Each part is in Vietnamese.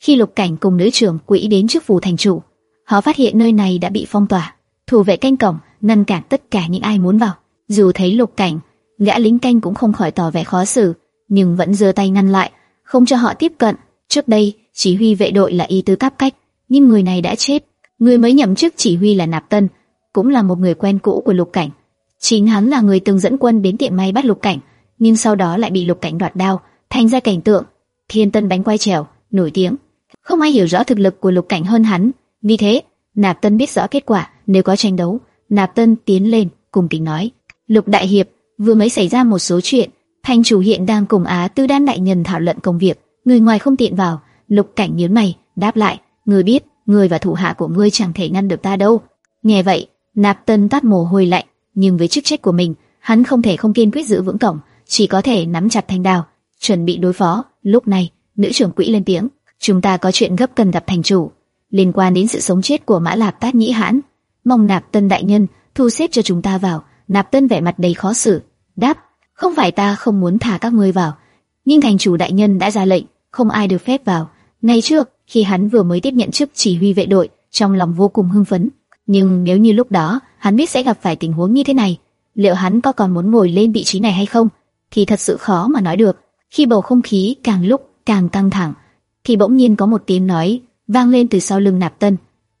Khi Lục Cảnh cùng nữ trưởng quỹ đến trước phủ thành chủ, họ phát hiện nơi này đã bị phong tỏa, thủ vệ canh cổng ngăn cản tất cả những ai muốn vào. Dù thấy Lục Cảnh, gã lính canh cũng không khỏi tỏ vẻ khó xử, nhưng vẫn giơ tay ngăn lại, không cho họ tiếp cận. Trước đây, chỉ huy vệ đội là y tứ cáp cách, nhưng người này đã chết. Người mới nhậm chức chỉ huy là Nạp Tân, cũng là một người quen cũ của Lục Cảnh. Chính hắn là người từng dẫn quân đến tiệm may bắt Lục Cảnh, nhưng sau đó lại bị Lục Cảnh đoạt đao, thành ra cảnh tượng thiên tân bánh quay trèo nổi tiếng. Không ai hiểu rõ thực lực của Lục Cảnh hơn hắn, vì thế Nạp Tân biết rõ kết quả. Nếu có tranh đấu, Nạp Tân tiến lên cùng kính nói: Lục Đại Hiệp vừa mới xảy ra một số chuyện, thành chủ hiện đang cùng Á Tư Đan đại nhân thảo luận công việc, người ngoài không tiện vào. Lục Cảnh nhíu mày, đáp lại: Ngươi biết, ngươi và thủ hạ của ngươi chẳng thể ngăn được ta đâu. Nghe vậy, Nạp Tân tắt mồ hôi lạnh, nhưng với chức trách của mình, hắn không thể không kiên quyết giữ vững cổng, chỉ có thể nắm chặt thanh đao, chuẩn bị đối phó. Lúc này, nữ trưởng quỹ lên tiếng: "Chúng ta có chuyện gấp cần gặp thành chủ, liên quan đến sự sống chết của Mã Lạp Tát Nhĩ Hãn, mong Nạp Tân đại nhân thu xếp cho chúng ta vào." Nạp Tân vẻ mặt đầy khó xử, đáp: "Không phải ta không muốn thả các ngươi vào, nhưng thành chủ đại nhân đã ra lệnh, không ai được phép vào." Ngày trước, khi hắn vừa mới tiếp nhận chức chỉ huy vệ đội, trong lòng vô cùng hưng phấn. Nhưng nếu như lúc đó hắn biết sẽ gặp phải tình huống như thế này, liệu hắn có còn muốn ngồi lên vị trí này hay không? Thì thật sự khó mà nói được. Khi bầu không khí càng lúc càng căng thẳng, thì bỗng nhiên có một tiếng nói vang lên từ sau lưng Nạp Tân.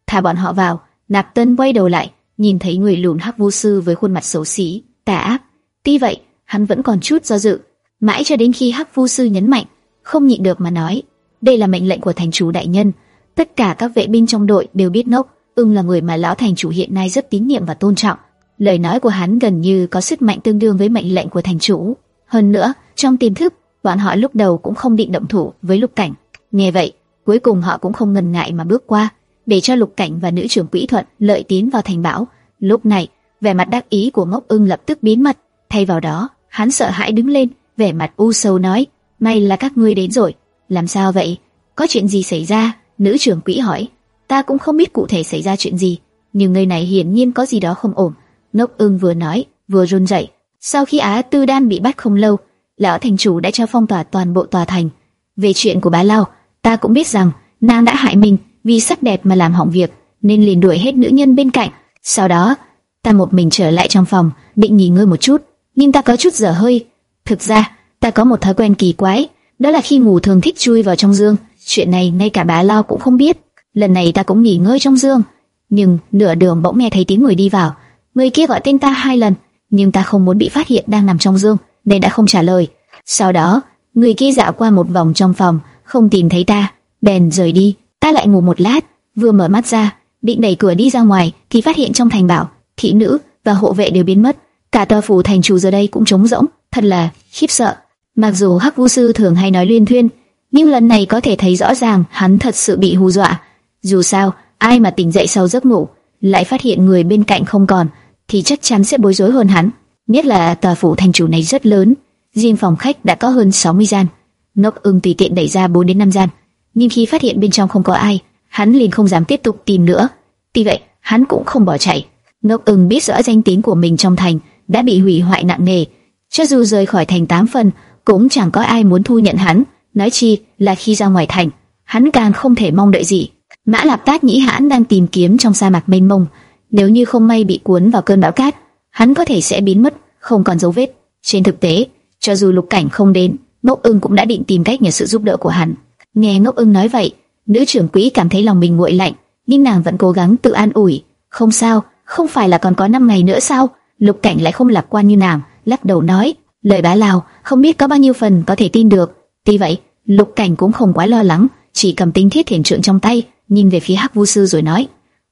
Thả bọn họ vào. Nạp Tân quay đầu lại, nhìn thấy người lùn hắc vô sư với khuôn mặt xấu xí, tà ác. Tuy vậy, hắn vẫn còn chút do dự. Mãi cho đến khi hắc vô sư nhấn mạnh, không nhịn được mà nói, đây là mệnh lệnh của thành chủ đại nhân. Tất cả các vệ binh trong đội đều biết nốc, ưng là người mà lão thành chủ hiện nay rất tín nhiệm và tôn trọng. Lời nói của hắn gần như có sức mạnh tương đương với mệnh lệnh của thành chủ. Hơn nữa, trong tiềm thức, bọn họ lúc đầu cũng không định động thủ với lục cảnh. Nghe vậy, cuối cùng họ cũng không ngần ngại mà bước qua, để cho lục cảnh và nữ trưởng quỹ thuận lợi tiến vào thành bảo. Lúc này, vẻ mặt đắc ý của ngốc ưng lập tức biến mất. Thay vào đó, hắn sợ hãi đứng lên, vẻ mặt u sầu nói: "May là các ngươi đến rồi." Làm sao vậy? Có chuyện gì xảy ra? Nữ trưởng quỹ hỏi. Ta cũng không biết cụ thể xảy ra chuyện gì, nhưng người này hiển nhiên có gì đó không ổn. Ngốc ưng vừa nói, vừa run rẩy. Sau khi Á Tư Đan bị bắt không lâu, lão thành chủ đã cho phong tỏa toàn bộ tòa thành. Về chuyện của bá Lao, ta cũng biết rằng nàng đã hại mình vì sắc đẹp mà làm hỏng việc, nên liền đuổi hết nữ nhân bên cạnh. Sau đó, ta một mình trở lại trong phòng, định nghỉ ngơi một chút, nhưng ta có chút dở hơi. Thực ra, ta có một thói quen kỳ quái, đó là khi ngủ thường thích chui vào trong giường. Chuyện này ngay cả bá Lao cũng không biết. Lần này ta cũng nghỉ ngơi trong giường, nhưng nửa đường bỗng nghe thấy tiếng người đi vào. Người kia gọi tên ta hai lần, nhưng ta không muốn bị phát hiện đang nằm trong giường, nên đã không trả lời. Sau đó, người kia dạo qua một vòng trong phòng, không tìm thấy ta, bèn rời đi. Ta lại ngủ một lát, vừa mở mắt ra, định đẩy cửa đi ra ngoài, thì phát hiện trong thành bảo, thị nữ và hộ vệ đều biến mất. Cả tòa phủ thành chủ giờ đây cũng trống rỗng, thật là khiếp sợ. Mặc dù Hắc Vu sư thường hay nói liên thuyên, nhưng lần này có thể thấy rõ ràng hắn thật sự bị hù dọa. Dù sao, ai mà tỉnh dậy sau giấc ngủ, lại phát hiện người bên cạnh không còn, thì chắc chắn sẽ bối rối hơn hắn. Nhất là tòa phủ thành chủ này rất lớn, riêng phòng khách đã có hơn 60 gian. Nốc ưng tùy tiện đẩy ra 4 đến 5 gian, nhưng khi phát hiện bên trong không có ai, hắn liền không dám tiếp tục tìm nữa. Tuy vậy, hắn cũng không bỏ chạy. Nốc ưng biết rõ danh tiếng của mình trong thành đã bị hủy hoại nặng nề, cho dù rời khỏi thành tám phần, cũng chẳng có ai muốn thu nhận hắn. Nói chi là khi ra ngoài thành, hắn càng không thể mong đợi gì. Mã Lạp Tát nhĩ hãn đang tìm kiếm trong sa mạc mênh mông, nếu như không may bị cuốn vào cơn bão cát, hắn có thể sẽ biến mất, không còn dấu vết. Trên thực tế, cho dù lục cảnh không đến, Ngốc Ưng cũng đã định tìm cách nhờ sự giúp đỡ của hắn. Nghe Ngốc Ưng nói vậy, nữ trưởng quỹ cảm thấy lòng mình nguội lạnh, nhưng nàng vẫn cố gắng tự an ủi. Không sao, không phải là còn có năm ngày nữa sao? Lục cảnh lại không lạc quan như nàng, lắc đầu nói, lời bá lào không biết có bao nhiêu phần có thể tin được. Tuy vậy, lục cảnh cũng không quá lo lắng, chỉ cầm tinh thiết thiền trượng trong tay, nhìn về phía hắc vu sư rồi nói,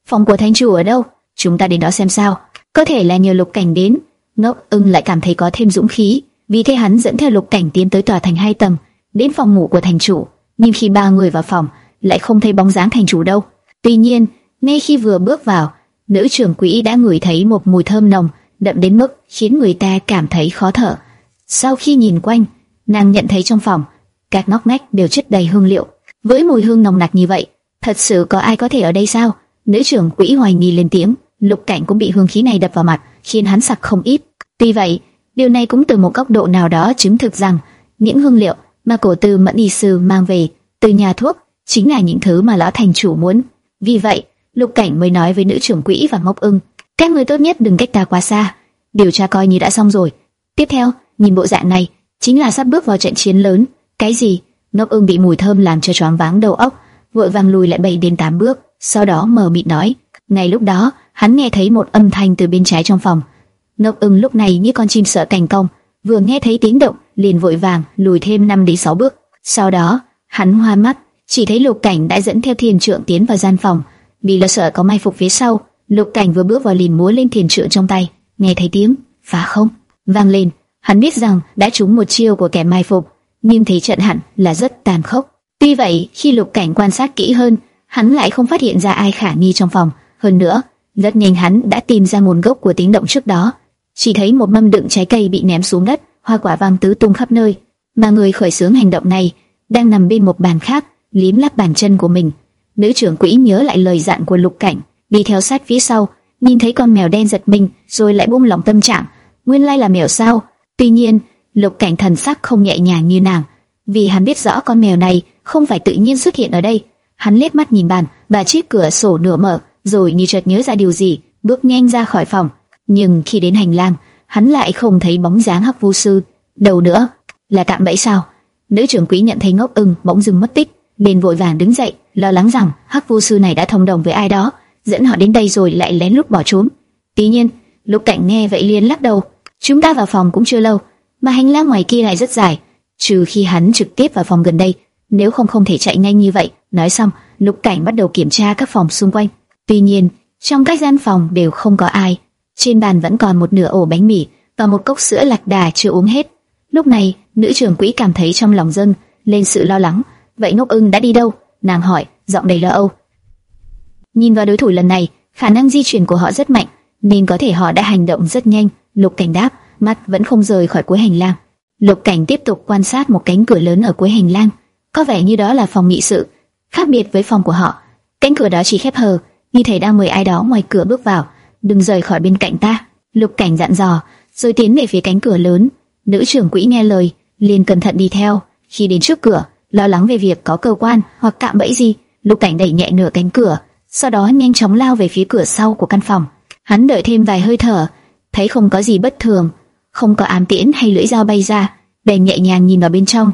phòng của thánh chủ ở đâu? Chúng ta đến đó xem sao. Có thể là nhờ lục cảnh đến. Ngốc ưng lại cảm thấy có thêm dũng khí, vì thế hắn dẫn theo lục cảnh tiến tới tòa thành hai tầng, đến phòng ngủ của thành chủ. Nhưng khi ba người vào phòng, lại không thấy bóng dáng thành chủ đâu. Tuy nhiên, ngay khi vừa bước vào, nữ trưởng quỹ đã ngửi thấy một mùi thơm nồng, đậm đến mức khiến người ta cảm thấy khó thở. Sau khi nhìn quanh, nàng nhận thấy trong phòng, các ngóc ngách đều chất đầy hương liệu. Với mùi hương nồng nặc như vậy, thật sự có ai có thể ở đây sao? Nữ trưởng quỹ hoài nghi lên tiếng. Lục Cảnh cũng bị hương khí này đập vào mặt, khiến hắn sặc không ít. Tuy vậy, điều này cũng từ một góc độ nào đó chứng thực rằng những hương liệu mà cổ tư mẫn y sư mang về từ nhà thuốc chính là những thứ mà lão thành chủ muốn. Vì vậy, Lục Cảnh mới nói với nữ trưởng quỹ và Ngốc Ưng, các người tốt nhất đừng cách ta quá xa. Điều tra coi như đã xong rồi. Tiếp theo, nhìn bộ dạng này, chính là sắp bước vào trận chiến lớn. Cái gì? Ngốc Ưng bị mùi thơm làm cho choáng váng đầu óc, vội vàng lùi lại bảy đến tám bước, sau đó mờ mịt nói. Ngay lúc đó, hắn nghe thấy một âm thanh từ bên trái trong phòng. Ngọc Ưng lúc này như con chim sợ cành cong, vừa nghe thấy tiếng động, liền vội vàng lùi thêm 5 đến 6 bước. Sau đó, hắn hoa mắt, chỉ thấy Lục Cảnh đã dẫn theo thiền trượng tiến vào gian phòng. Vì lo sợ có mai phục phía sau, Lục Cảnh vừa bước vào liền múa lên thiền trượng trong tay, nghe thấy tiếng phá không vang lên, hắn biết rằng đã trúng một chiêu của kẻ mai phục, nhưng thế trận hẳn là rất tàn khốc. Tuy vậy, khi Lục Cảnh quan sát kỹ hơn, hắn lại không phát hiện ra ai khả nghi trong phòng. Hơn nữa, rất nhanh hắn đã tìm ra nguồn gốc của tiếng động trước đó. Chỉ thấy một mâm đựng trái cây bị ném xuống đất, hoa quả vàng tứ tung khắp nơi, mà người khởi xướng hành động này đang nằm bên một bàn khác, liếm lắp bàn chân của mình. Nữ trưởng quỹ nhớ lại lời dặn của Lục Cảnh, đi theo sát phía sau, nhìn thấy con mèo đen giật mình, rồi lại buông lòng tâm trạng. Nguyên lai là mèo sao? Tuy nhiên, Lục Cảnh thần sắc không nhẹ nhàng như nàng, vì hắn biết rõ con mèo này không phải tự nhiên xuất hiện ở đây. Hắn liếc mắt nhìn bàn và chiếc cửa sổ nửa mở, rồi như chợt nhớ ra điều gì, bước nhanh ra khỏi phòng. Nhưng khi đến hành lang, hắn lại không thấy bóng dáng Hắc Vu sư. Đâu nữa, là tạm bẫy sao? Nữ trưởng quỹ nhận thấy ngốc ưng bỗng dưng mất tích, liền vội vàng đứng dậy, lo lắng rằng Hắc Vu sư này đã thông đồng với ai đó, dẫn họ đến đây rồi lại lén lút bỏ trốn. Tuy nhiên, Lục Cảnh nghe vậy liền lắc đầu, chúng ta vào phòng cũng chưa lâu, mà hành lang ngoài kia lại rất dài, trừ khi hắn trực tiếp vào phòng gần đây, nếu không không thể chạy nhanh như vậy. Nói xong, Lục Cảnh bắt đầu kiểm tra các phòng xung quanh. Tuy nhiên, trong các gian phòng đều không có ai. Trên bàn vẫn còn một nửa ổ bánh mì và một cốc sữa lạc đà chưa uống hết. Lúc này, nữ trưởng quỹ cảm thấy trong lòng dâng lên sự lo lắng. Vậy Ngốc Ưng đã đi đâu? Nàng hỏi, giọng đầy lo âu. Nhìn vào đối thủ lần này, khả năng di chuyển của họ rất mạnh, nên có thể họ đã hành động rất nhanh. Lục Cảnh đáp, mắt vẫn không rời khỏi cuối hành lang. Lục Cảnh tiếp tục quan sát một cánh cửa lớn ở cuối hành lang, có vẻ như đó là phòng nghị sự. Khác biệt với phòng của họ, cánh cửa đó chỉ khép hờ, như thể đang mời ai đó ngoài cửa bước vào. Đừng rời khỏi bên cạnh ta. Lục Cảnh dặn dò, rồi tiến về phía cánh cửa lớn. Nữ trưởng quỹ nghe lời, liền cẩn thận đi theo. Khi đến trước cửa, lo lắng về việc có cơ quan hoặc cạm bẫy gì, Lục Cảnh đẩy nhẹ nửa cánh cửa, sau đó nhanh chóng lao về phía cửa sau của căn phòng. Hắn đợi thêm vài hơi thở, thấy không có gì bất thường, không có ám tiễn hay lưỡi dao bay ra, bèn nhẹ nhàng nhìn vào bên trong.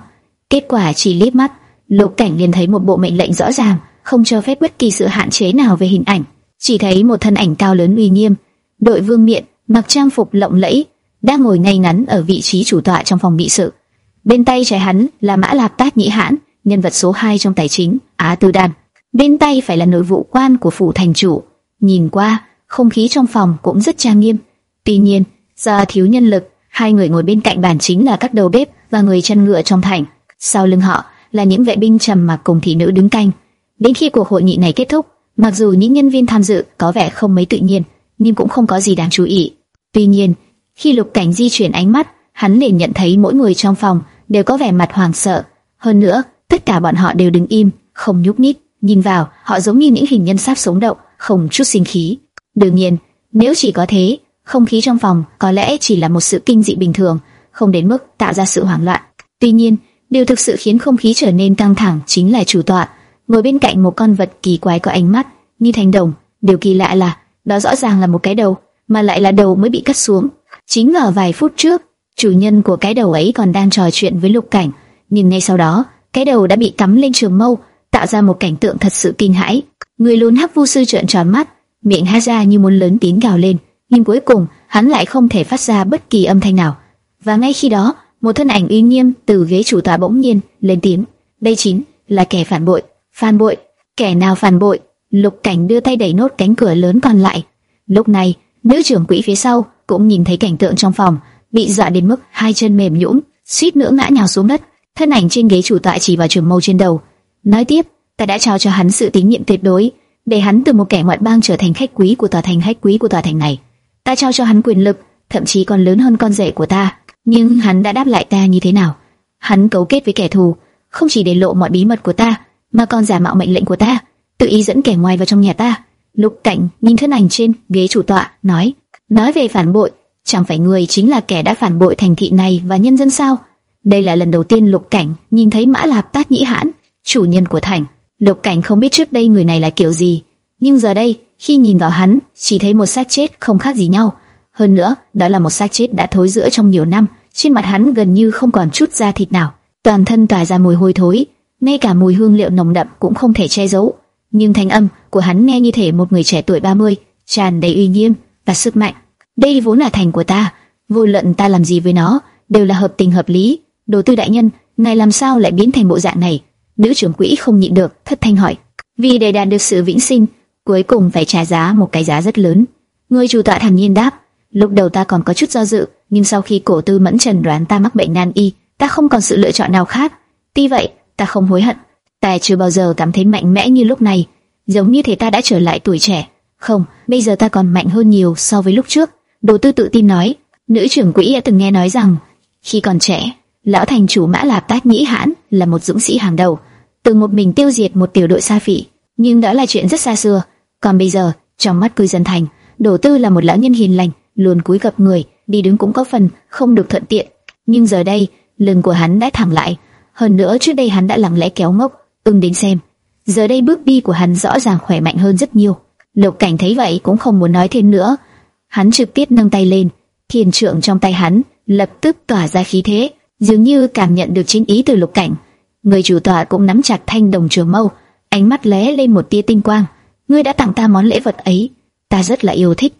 Kết quả chỉ liếc mắt, Lục Cảnh liền thấy một bộ mệnh lệnh rõ ràng, không cho phép bất kỳ sự hạn chế nào về hình ảnh, chỉ thấy một thân ảnh cao lớn uy nghiêm, đội vương miện, mặc trang phục lộng lẫy, đang ngồi ngay ngắn ở vị trí chủ tọa trong phòng nghị sự. Bên tay trái hắn là Mã Lạp Tát Nhĩ Hãn, nhân vật số 2 trong tài chính, Á Tư Đan. Bên tay phải là nội vụ quan của phủ thành chủ. Nhìn qua, không khí trong phòng cũng rất trang nghiêm. Tuy nhiên, do thiếu nhân lực, hai người ngồi bên cạnh bàn chính là các đầu bếp và người chăn ngựa trong thành. Sau lưng họ là những vệ binh trầm mặc cùng thị nữ đứng canh. Đến khi cuộc hội nghị này kết thúc, mặc dù những nhân viên tham dự có vẻ không mấy tự nhiên, nhưng cũng không có gì đáng chú ý. Tuy nhiên, khi Lục Cảnh di chuyển ánh mắt, hắn liền nhận thấy mỗi người trong phòng đều có vẻ mặt hoảng sợ. Hơn nữa, tất cả bọn họ đều đứng im, không nhúc nhích. Nhìn vào, họ giống như những hình nhân sắp sống động, không chút sinh khí. Đương nhiên, nếu chỉ có thế, không khí trong phòng có lẽ chỉ là một sự kinh dị bình thường, không đến mức tạo ra sự hoảng loạn. Tuy nhiên, điều thực sự khiến không khí trở nên căng thẳng chính là chủ tọa ngồi bên cạnh một con vật kỳ quái có ánh mắt như thành đồng. Điều kỳ lạ là, đó rõ ràng là một cái đầu, mà lại là đầu mới bị cắt xuống. Chính ở vài phút trước, chủ nhân của cái đầu ấy còn đang trò chuyện với Lục Cảnh, nhưng ngay sau đó, cái đầu đã bị cắm lên trường mâu, tạo ra một cảnh tượng thật sự kinh hãi. Người lùn hắc vu sư trợn tròn mắt, miệng há ra như muốn lớn tiếng gào lên, nhưng cuối cùng hắn lại không thể phát ra bất kỳ âm thanh nào. Và ngay khi đó, một thân ảnh uy nghiêm từ ghế chủ tọa bỗng nhiên lên tiếng. Đây chính là kẻ phản bội. Phản bội? Kẻ nào phản bội? Lục Cảnh đưa tay đẩy nốt cánh cửa lớn còn lại. Lúc này, nữ trưởng quỹ phía sau cũng nhìn thấy cảnh tượng trong phòng, bị dọa đến mức hai chân mềm nhũn, suýt nữa ngã nhào xuống đất. Thân ảnh trên ghế chủ tọa chỉ vào trường mâu trên đầu, nói tiếp: "Ta đã trao cho hắn sự tín nhiệm tuyệt đối, để hắn từ một kẻ ngoại bang trở thành khách quý của tòa thành khách quý của tòa thành này. Ta trao cho hắn quyền lực, thậm chí còn lớn hơn con rể của ta." Nhưng hắn đã đáp lại ta như thế nào? Hắn cấu kết với kẻ thù, không chỉ để lộ mọi bí mật của ta, mà còn giả mạo mệnh lệnh của ta, tự ý dẫn kẻ ngoài vào trong nhà ta. Lục Cảnh nhìn thân ảnh trên ghế chủ tọa, nói: nói về phản bội, chẳng phải người chính là kẻ đã phản bội thành thị này và nhân dân sao? Đây là lần đầu tiên Lục Cảnh nhìn thấy Mã Lạp Tát Nhĩ Hãn, chủ nhân của thành. Lục Cảnh không biết trước đây người này là kiểu gì, nhưng giờ đây, khi nhìn vào hắn, chỉ thấy một xác chết không khác gì nhau. Hơn nữa, đó là một xác chết đã thối rữa trong nhiều năm, trên mặt hắn gần như không còn chút da thịt nào, toàn thân tỏa ra mùi hôi thối, ngay cả mùi hương liệu nồng đậm cũng không thể che giấu. Nhưng thanh âm của hắn nghe như thể một người trẻ tuổi 30, tràn đầy uy nghiêm và sức mạnh. Đây vốn là thành của ta, vô luận ta làm gì với nó, đều là hợp tình hợp lý. Đồ tư đại nhân, ngài làm sao lại biến thành bộ dạng này? Nữ trưởng quỹ không nhịn được, thất thanh hỏi. Vì để đạt được sự vĩnh sinh, cuối cùng phải trả giá một cái giá rất lớn. Người chủ tọa thản nhiên đáp, lúc đầu ta còn có chút do dự, nhưng sau khi cổ tư mẫn trần đoán ta mắc bệnh nan y, ta không còn sự lựa chọn nào khác. Tuy vậy, ta không hối hận. Ta chưa bao giờ cảm thấy mạnh mẽ như lúc này, giống như thể ta đã trở lại tuổi trẻ. Không, bây giờ ta còn mạnh hơn nhiều so với lúc trước. Đồ tư tự tin nói, nữ trưởng quỹ đã từng nghe nói rằng, khi còn trẻ, lão thành chủ mã lạp tác nhĩ hãn là một dũng sĩ hàng đầu, từng một mình tiêu diệt một tiểu đội xa phỉ. Nhưng đó là chuyện rất xa xưa. Còn bây giờ, trong mắt cư dân thành, đồ tư là một lão nhân hiền lành, luôn cúi gập người, đi đứng cũng có phần không được thuận tiện. Nhưng giờ đây, lưng của hắn đã thẳng lại. Hơn nữa trước đây hắn đã lặng lẽ kéo ngốc, ưng đến xem. Giờ đây bước đi của hắn rõ ràng khỏe mạnh hơn rất nhiều. Lục Cảnh thấy vậy cũng không muốn nói thêm nữa. Hắn trực tiếp nâng tay lên, thiền trượng trong tay hắn lập tức tỏa ra khí thế, dường như cảm nhận được chính ý từ Lục Cảnh. Người chủ tọa cũng nắm chặt thanh đồng trường mâu, ánh mắt lóe lên một tia tinh quang. Ngươi đã tặng ta món lễ vật ấy, ta rất là yêu thích.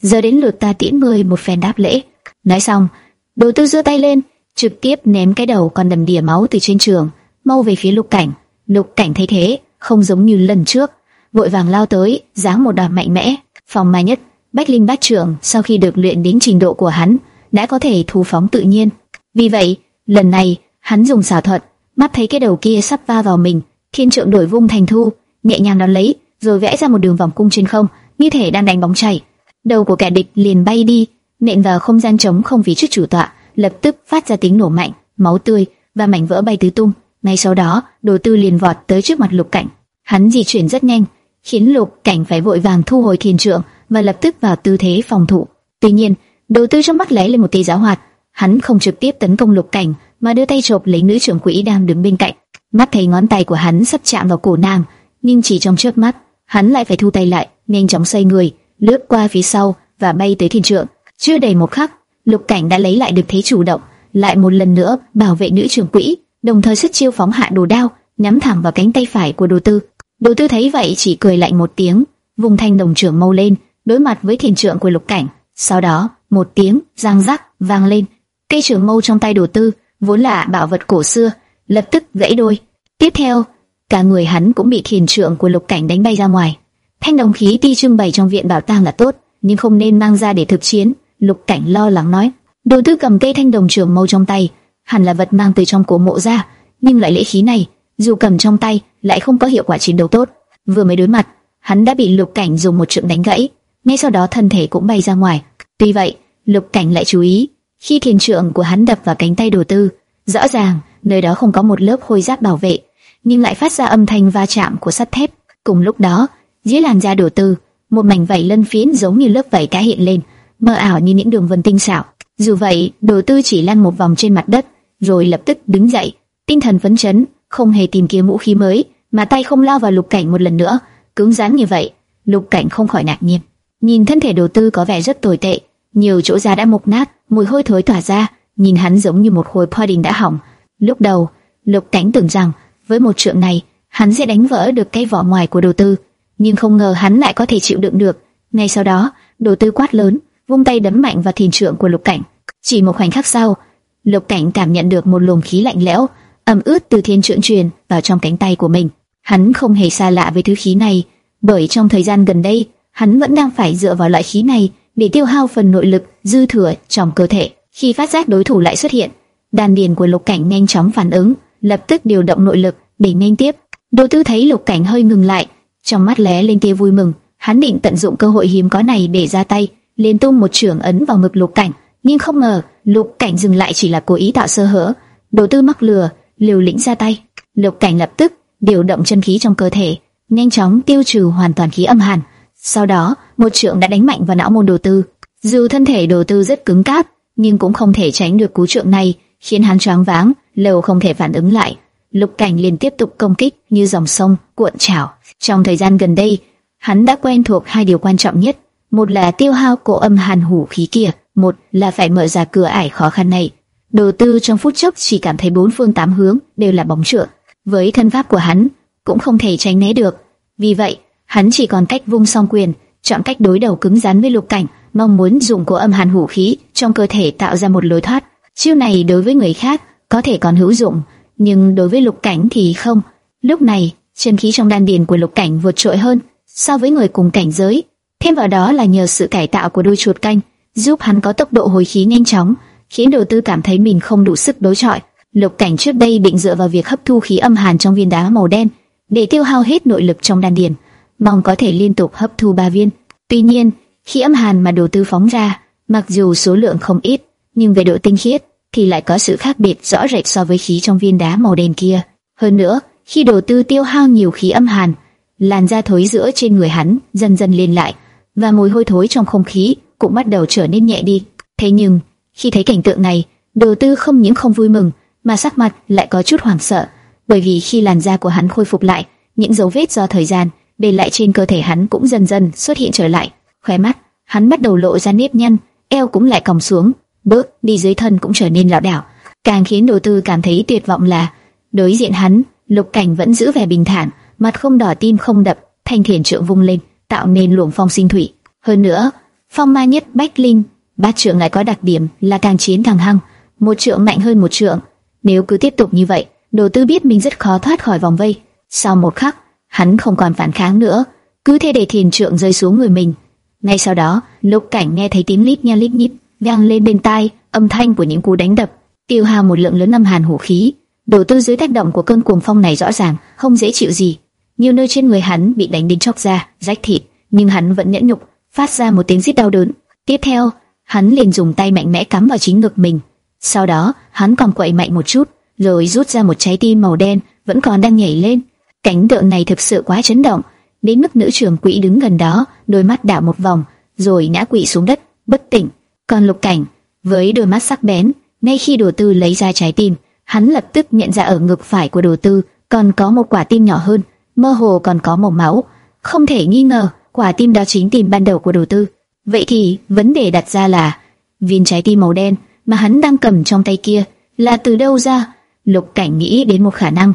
Giờ đến lượt ta tiễn ngươi một phen đáp lễ. Nói xong, đồ tư giơ tay lên, trực tiếp ném cái đầu còn đầm đìa máu từ trên trường, mau về phía Lục Cảnh. Lục Cảnh thấy thế, không giống như lần trước, vội vàng lao tới, giáng một đòn mạnh mẽ. Phòng mai nhất, Bách Linh Bát Trưởng sau khi được luyện đến trình độ của hắn, đã có thể thu phóng tự nhiên. Vì vậy, lần này, hắn dùng xảo thuật, mắt thấy cái đầu kia sắp va vào mình, thiên trượng đổi vung thành thu, nhẹ nhàng đón lấy, rồi vẽ ra một đường vòng cung trên không, như thể đang đánh bóng chảy. Đầu của kẻ địch liền bay đi, nện vào không gian trống không vì trước chủ tọa, lập tức phát ra tiếng nổ mạnh, máu tươi và mảnh vỡ bay tứ tung. Ngay sau đó, Đồ Tư liền vọt tới trước mặt Lục Cảnh. Hắn di chuyển rất nhanh, khiến Lục Cảnh phải vội vàng thu hồi thiền trượng và lập tức vào tư thế phòng thủ. Tuy nhiên, Đồ Tư trong mắt lóe lên một tia giáo hoạt, hắn không trực tiếp tấn công Lục Cảnh, mà đưa tay chộp lấy nữ trưởng quỹ đang đứng bên cạnh. Mắt thấy ngón tay của hắn sắp chạm vào cổ nàng, nhưng chỉ trong chớp mắt, hắn lại phải thu tay lại, nhanh chóng xoay người, lướt qua phía sau và bay tới thiền trượng. Chưa đầy một khắc, Lục Cảnh đã lấy lại được thế chủ động, lại một lần nữa bảo vệ nữ trưởng quỹ, đồng thời xuất chiêu phóng hạ đồ đao, nhắm thẳng vào cánh tay phải của Đồ Tư. Đồ Tư thấy vậy chỉ cười lạnh một tiếng, vùng thanh đồng trưởng mâu lên, đối mặt với thiền trượng của Lục Cảnh. Sau đó, một tiếng giang rắc vang lên, cây trưởng mâu trong tay Đồ Tư, vốn là bảo vật cổ xưa, lập tức gãy đôi. Tiếp theo, cả người hắn cũng bị thiền trượng của Lục Cảnh đánh bay ra ngoài. Thanh đồng khí ti trưng bày trong viện bảo tàng là tốt, nhưng không nên mang ra để thực chiến. Lục Cảnh lo lắng nói. Đồ Tư cầm cây thanh đồng trường mâu trong tay, hẳn là vật mang từ trong cổ mộ ra, nhưng loại lễ khí này, dù cầm trong tay, lại không có hiệu quả chiến đấu tốt. Vừa mới đối mặt, hắn đã bị Lục Cảnh dùng một trượng đánh gãy, ngay sau đó thân thể cũng bay ra ngoài. Tuy vậy, Lục Cảnh lại chú ý, khi thiên trượng của hắn đập vào cánh tay Đồ Tư, rõ ràng nơi đó không có một lớp hôi giáp bảo vệ, nhưng lại phát ra âm thanh va chạm của sắt thép. Cùng lúc đó, dưới làn da Đồ Tư, một mảnh vảy lân phiến giống như lớp vảy cá hiện lên, mơ ảo như những đường vân tinh xảo. Dù vậy, Đồ Tư chỉ lăn một vòng trên mặt đất, rồi lập tức đứng dậy, tinh thần phấn chấn, không hề tìm kiếm vũ khí mới, mà tay không lao vào Lục Cảnh một lần nữa, cứng rắn như vậy, Lục Cảnh không khỏi ngạc nhiên. Nhìn thân thể Đồ Tư có vẻ rất tồi tệ, nhiều chỗ da đã mục nát, mùi hôi thối tỏa ra, nhìn hắn giống như một khối pudding đã hỏng. Lúc đầu, Lục Cảnh tưởng rằng với một trượng này, hắn sẽ đánh vỡ được cái vỏ ngoài của Đồ Tư, nhưng không ngờ hắn lại có thể chịu đựng được. Ngay sau đó, Đồ Tư quát lớn, vung tay đấm mạnh vào thìn trượng của Lục Cảnh. Chỉ một khoảnh khắc sau, Lục Cảnh cảm nhận được một luồng khí lạnh lẽo, ẩm ướt từ thiên trượng truyền vào trong cánh tay của mình. Hắn không hề xa lạ với thứ khí này, bởi trong thời gian gần đây, hắn vẫn đang phải dựa vào loại khí này để tiêu hao phần nội lực dư thừa trong cơ thể. Khi phát giác đối thủ lại xuất hiện, đan điền của Lục Cảnh nhanh chóng phản ứng, lập tức điều động nội lực để nhanh tiếp. Đồ Tư thấy Lục Cảnh hơi ngừng lại, trong mắt lóe lên tia vui mừng, hắn định tận dụng cơ hội hiếm có này để ra tay, liền tung một trường ấn vào ngực Lục Cảnh, nhưng không ngờ, Lục Cảnh dừng lại chỉ là cố ý tạo sơ hở. Đồ Tư mắc lừa, liều lĩnh ra tay. Lục Cảnh lập tức điều động chân khí trong cơ thể, nhanh chóng tiêu trừ hoàn toàn khí âm hàn. Sau đó, một trượng đã đánh mạnh vào não môn Đồ Tư. Dù thân thể Đồ Tư rất cứng cáp, nhưng cũng không thể tránh được cú trượng này, khiến hắn choáng váng, lâu không thể phản ứng lại. Lục Cảnh liền tiếp tục công kích như dòng sông cuộn trào. Trong thời gian gần đây, hắn đã quen thuộc hai điều quan trọng nhất, một là tiêu hao cổ âm hàn hủ khí kia, một là phải mở ra cửa ải khó khăn này. Đồ tư trong phút chốc chỉ cảm thấy bốn phương tám hướng đều là bóng trượng, với thân pháp của hắn cũng không thể tránh né được. Vì vậy, hắn chỉ còn cách vung song quyền, chọn cách đối đầu cứng rắn với Lục Cảnh, mong muốn dùng cổ âm hàn hủ khí trong cơ thể tạo ra một lối thoát. Chiêu này đối với người khác có thể còn hữu dụng, nhưng đối với Lục Cảnh thì không. Lúc này, chân khí trong đan điền của Lục Cảnh vượt trội hơn so với người cùng cảnh giới. Thêm vào đó là nhờ sự cải tạo của đôi chuột canh, giúp hắn có tốc độ hồi khí nhanh chóng, khiến đầu tư cảm thấy mình không đủ sức đối chọi. Lục Cảnh trước đây định dựa vào việc hấp thu khí âm hàn trong viên đá màu đen để tiêu hao hết nội lực trong đan điền, mong có thể liên tục hấp thu ba viên. Tuy nhiên, khí âm hàn mà đầu tư phóng ra, mặc dù số lượng không ít, nhưng về độ tinh khiết thì lại có sự khác biệt rõ rệt so với khí trong viên đá màu đen kia. Hơn nữa, khi đầu tư tiêu hao nhiều khí âm hàn, làn da thối giữa trên người hắn dần dần lên lại, và mùi hôi thối trong không khí cũng bắt đầu trở nên nhẹ đi. Thế nhưng, khi thấy cảnh tượng này, đầu tư không những không vui mừng, mà sắc mặt lại có chút hoảng sợ, bởi vì khi làn da của hắn khôi phục lại, những dấu vết do thời gian để lại trên cơ thể hắn cũng dần dần xuất hiện trở lại. Khóe mắt, hắn bắt đầu lộ ra nếp nhăn, eo cũng lại còng xuống, bước đi dưới thân cũng trở nên lảo đảo. Càng khiến đầu tư cảm thấy tuyệt vọng là đối diện hắn, Lục Cảnh vẫn giữ vẻ bình thản, mặt không đỏ tim không đập, thanh thiền trượng vung lên, tạo nên luồng phong sinh thủy. Hơn nữa, phong ma nhất bách linh, bát trượng lại có đặc điểm là càng chiến càng hăng, một trượng mạnh hơn một trượng. Nếu cứ tiếp tục như vậy, Đồ Tư biết mình rất khó thoát khỏi vòng vây. Sau một khắc, hắn không còn phản kháng nữa, cứ thế để thiền trượng rơi xuống người mình. Ngay sau đó, Lục Cảnh nghe thấy tiếng lít nha lít nhít vang lên bên tai, âm thanh của những cú đánh đập, tiêu hao một lượng lớn âm hàn hổ khí. Đồ Tư dưới tác động của cơn cuồng phong này rõ ràng không dễ chịu gì. Nhiều nơi trên người hắn bị đánh đến chóc da, rách thịt, nhưng hắn vẫn nhẫn nhục, phát ra một tiếng rít đau đớn. Tiếp theo, hắn liền dùng tay mạnh mẽ cắm vào chính ngực mình. Sau đó, hắn còn quậy mạnh một chút, rồi rút ra một trái tim màu đen vẫn còn đang nhảy lên. Cảnh tượng này thực sự quá chấn động, đến mức nữ trưởng quỹ đứng gần đó, đôi mắt đảo một vòng, rồi ngã quỵ xuống đất, bất tỉnh. Còn Lục Cảnh, với đôi mắt sắc bén, ngay khi Đồ Tư lấy ra trái tim, hắn lập tức nhận ra ở ngực phải của Đồ Tư còn có một quả tim nhỏ hơn, mơ hồ còn có màu máu. Không thể nghi ngờ, quả tim đó chính tim ban đầu của đầu Tư. Vậy thì, vấn đề đặt ra là, viên trái tim màu đen mà hắn đang cầm trong tay kia là từ đâu ra? Lục Cảnh nghĩ đến một khả năng.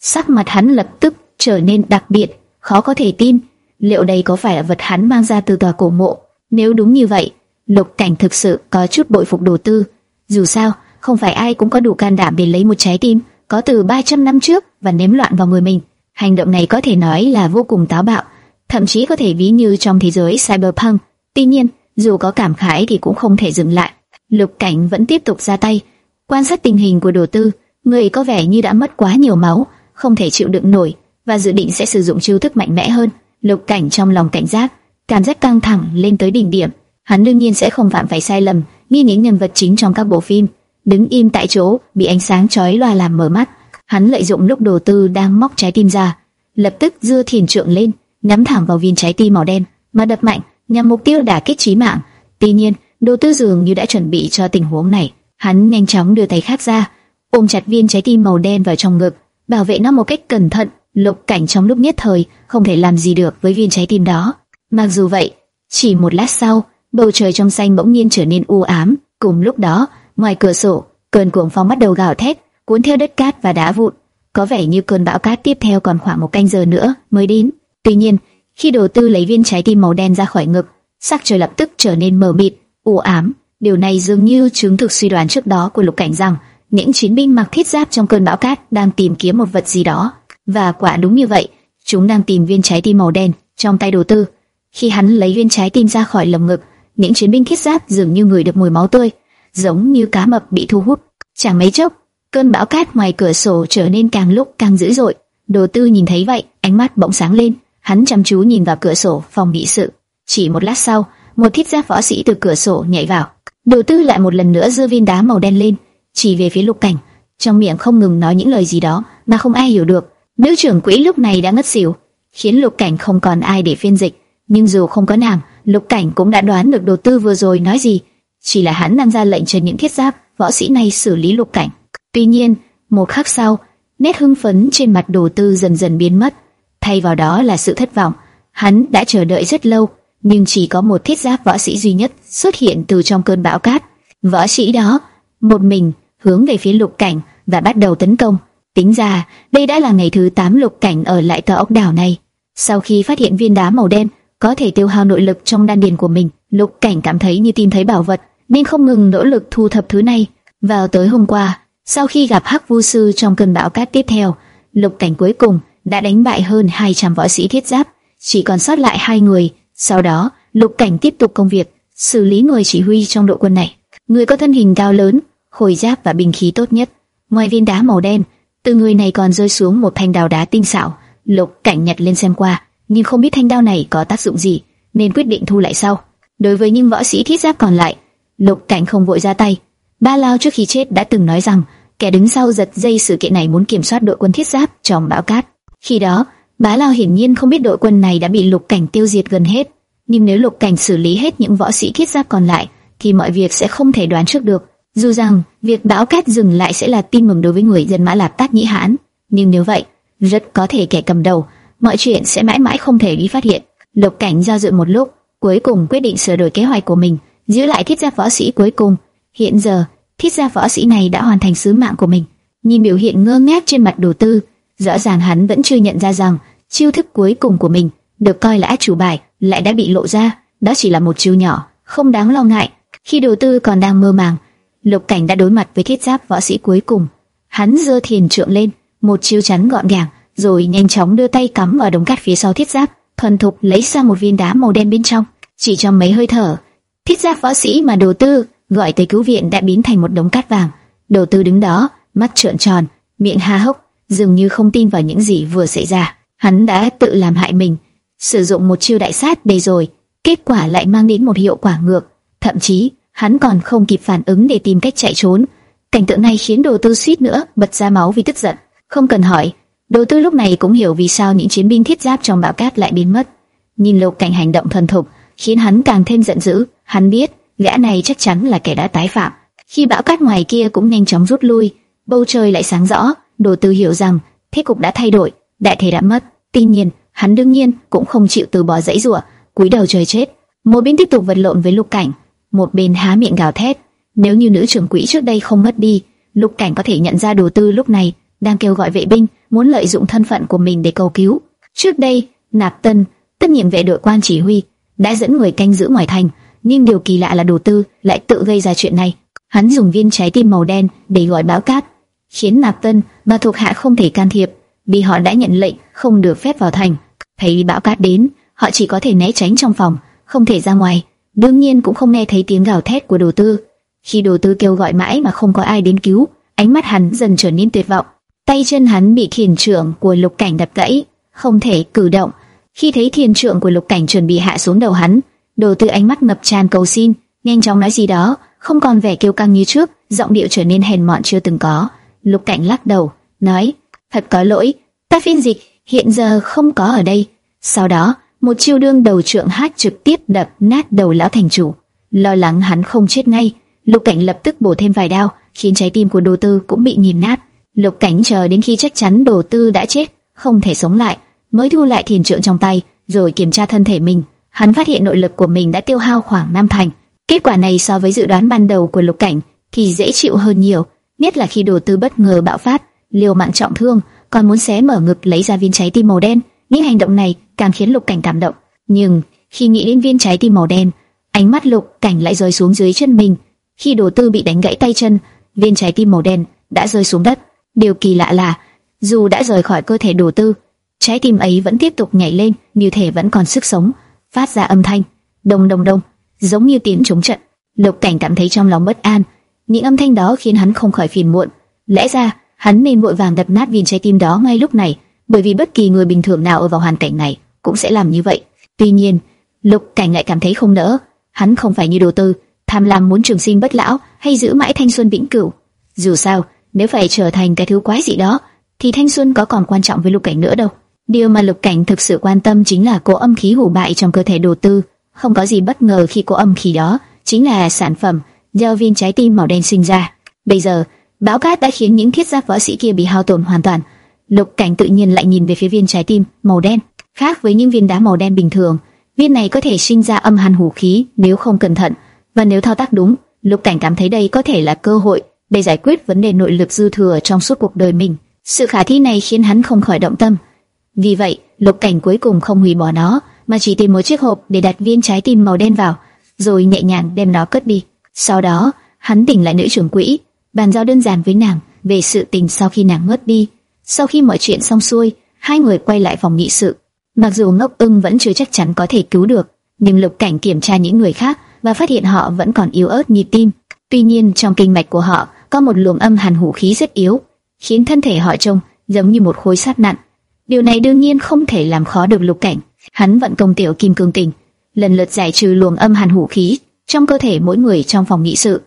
Sắc mặt hắn lập tức trở nên đặc biệt, khó có thể tin. Liệu đây có phải là vật hắn mang ra từ tòa cổ mộ? Nếu đúng như vậy, Lục Cảnh thực sự có chút bội phục đồ tư. Dù sao, không phải ai cũng có đủ can đảm để lấy một trái tim có từ 300 năm trước và ném loạn vào người mình. Hành động này có thể nói là vô cùng táo bạo, thậm chí có thể ví như trong thế giới cyberpunk. Tuy nhiên, dù có cảm khái thì cũng không thể dừng lại. Lục Cảnh vẫn tiếp tục ra tay, quan sát tình hình của đồ tư. Người có vẻ như đã mất quá nhiều máu, không thể chịu đựng nổi và dự định sẽ sử dụng chiêu thức mạnh mẽ hơn. Lục Cảnh trong lòng cảnh giác, cảm giác căng thẳng lên tới đỉnh điểm. Hắn đương nhiên sẽ không phạm phải sai lầm nghi nghĩ nhân vật chính trong các bộ phim, đứng im tại chỗ bị ánh sáng chói lòa làm mở mắt. Hắn lợi dụng lúc đồ tư đang móc trái tim ra, lập tức dưa thiền trượng lên, nhắm thẳng vào viên trái tim màu đen mà đập mạnh nhằm mục tiêu đả kích chí mạng. Tuy nhiên, đồ tư dường như đã chuẩn bị cho tình huống này, hắn nhanh chóng đưa tay khác ra, ôm chặt viên trái tim màu đen vào trong ngực, bảo vệ nó một cách cẩn thận. Lục cảnh trong lúc nhất thời không thể làm gì được với viên trái tim đó. Mặc dù vậy, chỉ một lát sau, bầu trời trong xanh bỗng nhiên trở nên u ám. Cùng lúc đó, ngoài cửa sổ, cơn cuồng phong bắt đầu gào thét, cuốn theo đất cát và đá vụn. Có vẻ như cơn bão cát tiếp theo còn khoảng một canh giờ nữa mới đến. Tuy nhiên, khi đồ tư lấy viên trái tim màu đen ra khỏi ngực, sắc trời lập tức trở nên mờ mịt, u ám. Điều này dường như chứng thực suy đoán trước đó của Lục Cảnh rằng những chiến binh mặc thiết giáp trong cơn bão cát đang tìm kiếm một vật gì đó. Và quả đúng như vậy, chúng đang tìm viên trái tim màu đen trong tay đồ tư. Khi hắn lấy viên trái tim ra khỏi lồng ngực, những chiến binh thiết giáp dường như người được mùi máu tươi, giống như cá mập bị thu hút. Chẳng mấy chốc, cơn bão cát ngoài cửa sổ trở nên càng lúc càng dữ dội. Đồ Tư nhìn thấy vậy, ánh mắt bỗng sáng lên, hắn chăm chú nhìn vào cửa sổ phòng bị sự. Chỉ một lát sau, một thiết giáp võ sĩ từ cửa sổ nhảy vào. Đồ Tư lại một lần nữa giơ viên đá màu đen lên, chỉ về phía Lục Cảnh, trong miệng không ngừng nói những lời gì đó mà không ai hiểu được. Nữ trưởng quỹ lúc này đã ngất xỉu, khiến Lục Cảnh không còn ai để phiên dịch. Nhưng dù không có nàng, Lục Cảnh cũng đã đoán được Đồ Tư vừa rồi nói gì, chỉ là hắn đang ra lệnh cho những thiết giáp võ sĩ này xử lý Lục Cảnh. Tuy nhiên, một khắc sau, nét hưng phấn trên mặt Đồ Tư dần dần biến mất, thay vào đó là sự thất vọng. Hắn đã chờ đợi rất lâu, nhưng chỉ có một thiết giáp võ sĩ duy nhất xuất hiện từ trong cơn bão cát. Võ sĩ đó, một mình hướng về phía Lục Cảnh và bắt đầu tấn công. Tính ra, đây đã là ngày thứ 8 Lục Cảnh ở lại tòa ốc đảo này. Sau khi phát hiện viên đá màu đen có thể tiêu hao nội lực trong đan điền của mình, Lục Cảnh cảm thấy như tìm thấy bảo vật, nên không ngừng nỗ lực thu thập thứ này. Vào tới hôm qua, sau khi gặp Hắc Vu sư trong cơn bão cát tiếp theo, Lục Cảnh cuối cùng đã đánh bại hơn 200 võ sĩ thiết giáp, chỉ còn sót lại hai người. Sau đó, Lục Cảnh tiếp tục công việc xử lý người chỉ huy trong đội quân này. Người có thân hình cao lớn, khôi giáp và bình khí tốt nhất. Ngoài viên đá màu đen, từ người này còn rơi xuống một thanh đao đá tinh xảo. Lục Cảnh nhặt lên xem qua, nhưng không biết thanh đao này có tác dụng gì, nên quyết định thu lại sau. Đối với những võ sĩ thiết giáp còn lại, Lục Cảnh không vội ra tay. Ba Lao trước khi chết đã từng nói rằng kẻ đứng sau giật dây sự kiện này muốn kiểm soát đội quân thiết giáp trong bão cát. Khi đó, Bá Lao hiển nhiên không biết đội quân này đã bị Lục Cảnh tiêu diệt gần hết, nhưng nếu Lục Cảnh xử lý hết những võ sĩ thiết giáp còn lại, thì mọi việc sẽ không thể đoán trước được. Dù rằng việc bão cát dừng lại sẽ là tin mừng đối với người dân Mã Lạp Tác Nhĩ Hãn, nhưng nếu vậy, rất có thể kẻ cầm đầu, mọi chuyện sẽ mãi mãi không thể bị phát hiện. Lục Cảnh do dự một lúc, cuối cùng quyết định sửa đổi kế hoạch của mình, giữ lại thiết giáp võ sĩ cuối cùng. Hiện giờ, thiết giáp võ sĩ này đã hoàn thành sứ mạng của mình. Nhìn biểu hiện ngơ ngác trên mặt Đồ Tư, rõ ràng hắn vẫn chưa nhận ra rằng chiêu thức cuối cùng của mình được coi là át chủ bài lại đã bị lộ ra. Đó chỉ là một chiêu nhỏ, không đáng lo ngại. Khi Đồ Tư còn đang mơ màng, Lục Cảnh đã đối mặt với thiết giáp võ sĩ cuối cùng. Hắn giơ thiền trượng lên, một chiêu chắn gọn gàng, rồi nhanh chóng đưa tay cắm vào đống cát phía sau thiết giáp, thuần thục lấy ra một viên đá màu đen bên trong. Chỉ trong mấy hơi thở, thiết giáp võ sĩ mà Đồ Tư gọi tới cứu viện đã biến thành một đống cát vàng. đầu Tư đứng đó, mắt trợn tròn, miệng há hốc, dường như không tin vào những gì vừa xảy ra. Hắn đã tự làm hại mình, sử dụng một chiêu đại sát đây rồi, kết quả lại mang đến một hiệu quả ngược. Thậm chí, hắn còn không kịp phản ứng để tìm cách chạy trốn. Cảnh tượng này khiến Đồ Tư suýt nữa bật ra máu vì tức giận. Không cần hỏi, Đồ Tư lúc này cũng hiểu vì sao những chiến binh thiết giáp trong bão cát lại biến mất. Nhìn Lục Cảnh hành động thần thục, khiến hắn càng thêm giận dữ. Hắn biết, gã này chắc chắn là kẻ đã tái phạm. Khi bão cát ngoài kia cũng nhanh chóng rút lui, bầu trời lại sáng rõ. Đồ Tư hiểu rằng thế cục đã thay đổi, đại thế đã mất. Tuy nhiên, hắn đương nhiên cũng không chịu từ bỏ dãy rủa, cúi đầu trời chết. Một bên tiếp tục vật lộn với Lục Cảnh, một bên há miệng gào thét. Nếu như nữ trưởng quỹ trước đây không mất đi, Lục Cảnh có thể nhận ra Đồ Tư lúc này đang kêu gọi vệ binh, muốn lợi dụng thân phận của mình để cầu cứu. Trước đây, Nạp Tân, tất nhiệm vệ đội quan chỉ huy, đã dẫn người canh giữ ngoài thành, nhưng điều kỳ lạ là Đồ Tư lại tự gây ra chuyện này. Hắn dùng viên trái tim màu đen để gọi báo cát, khiến Nạp Tân và thuộc hạ không thể can thiệp, vì họ đã nhận lệnh không được phép vào thành. Thấy bão cát đến, họ chỉ có thể né tránh trong phòng, không thể ra ngoài. đương nhiên cũng không nghe thấy tiếng gào thét của Đồ Tư. Khi Đồ Tư kêu gọi mãi mà không có ai đến cứu, ánh mắt hắn dần trở nên tuyệt vọng. Tay chân hắn bị thiền trưởng của Lục Cảnh đập gãy, không thể cử động. Khi thấy thiền trưởng của Lục Cảnh chuẩn bị hạ xuống đầu hắn, Đồ Tư ánh mắt ngập tràn cầu xin, nhanh chóng nói gì đó, không còn vẻ kiêu căng như trước, giọng điệu trở nên hèn mọn chưa từng có. Lục Cảnh lắc đầu, nói: "Thật có lỗi, ta phiên dịch hiện giờ không có ở đây." Sau đó, một chiêu đương đầu trượng hát trực tiếp đập nát đầu lão thành chủ. Lo lắng hắn không chết ngay, Lục Cảnh lập tức bổ thêm vài đao, khiến trái tim của Đồ Tư cũng bị nhìn nát. Lục Cảnh chờ đến khi chắc chắn Đồ Tư đã chết, không thể sống lại, mới thu lại thiền trượng trong tay, rồi kiểm tra thân thể mình. Hắn phát hiện nội lực của mình đã tiêu hao khoảng năm thành. Kết quả này so với dự đoán ban đầu của Lục Cảnh thì dễ chịu hơn nhiều, nhất là khi Đồ Tư bất ngờ bạo phát, liều mạng trọng thương, còn muốn xé mở ngực lấy ra viên trái tim màu đen. Những hành động này càng khiến Lục Cảnh cảm động. Nhưng khi nghĩ đến viên trái tim màu đen, ánh mắt Lục Cảnh lại rơi xuống dưới chân mình. Khi Đồ Tư bị đánh gãy tay chân, viên trái tim màu đen đã rơi xuống đất. Điều kỳ lạ là, dù đã rời khỏi cơ thể đồ tư, trái tim ấy vẫn tiếp tục nhảy lên, như thể vẫn còn sức sống, phát ra âm thanh đông đông đông, giống như tiếng trống trận. Lục Cảnh cảm thấy trong lòng bất an, những âm thanh đó khiến hắn không khỏi phiền muộn. Lẽ ra, hắn nên vội vàng đập nát viên trái tim đó ngay lúc này, bởi vì bất kỳ người bình thường nào ở vào hoàn cảnh này cũng sẽ làm như vậy. Tuy nhiên, Lục Cảnh lại cảm thấy không nỡ, hắn không phải như đồ tư, tham lam muốn trường sinh bất lão hay giữ mãi thanh xuân vĩnh cửu. Dù sao, nếu phải trở thành cái thứ quái gì đó, thì thanh xuân có còn quan trọng với lục cảnh nữa đâu. Điều mà lục cảnh thực sự quan tâm chính là cỗ âm khí hủ bại trong cơ thể đồ tư. Không có gì bất ngờ khi cỗ âm khí đó chính là sản phẩm do viên trái tim màu đen sinh ra. Bây giờ, Bão cát đã khiến những thiết giáp võ sĩ kia bị hao tổn hoàn toàn. Lục Cảnh tự nhiên lại nhìn về phía viên trái tim màu đen, khác với những viên đá màu đen bình thường, viên này có thể sinh ra âm hàn hủ khí nếu không cẩn thận, và nếu thao tác đúng, Lục Cảnh cảm thấy đây có thể là cơ hội để giải quyết vấn đề nội lực dư thừa trong suốt cuộc đời mình. Sự khả thi này khiến hắn không khỏi động tâm. Vì vậy, Lục Cảnh cuối cùng không hủy bỏ nó, mà chỉ tìm một chiếc hộp để đặt viên trái tim màu đen vào, rồi nhẹ nhàng đem nó cất đi. Sau đó, hắn tỉnh lại nữ trưởng quỹ, bàn giao đơn giản với nàng về sự tình sau khi nàng mất đi. Sau khi mọi chuyện xong xuôi, hai người quay lại phòng nghị sự. Mặc dù Ngốc Ưng vẫn chưa chắc chắn có thể cứu được, nhưng Lục Cảnh kiểm tra những người khác và phát hiện họ vẫn còn yếu ớt nhịp tim. Tuy nhiên, trong kinh mạch của họ có một luồng âm hàn hủ khí rất yếu, khiến thân thể họ trông giống như một khối sắt nặng. Điều này đương nhiên không thể làm khó được Lục Cảnh. Hắn vận công tiểu kim cương tình, lần lượt giải trừ luồng âm hàn hủ khí trong cơ thể mỗi người trong phòng nghị sự.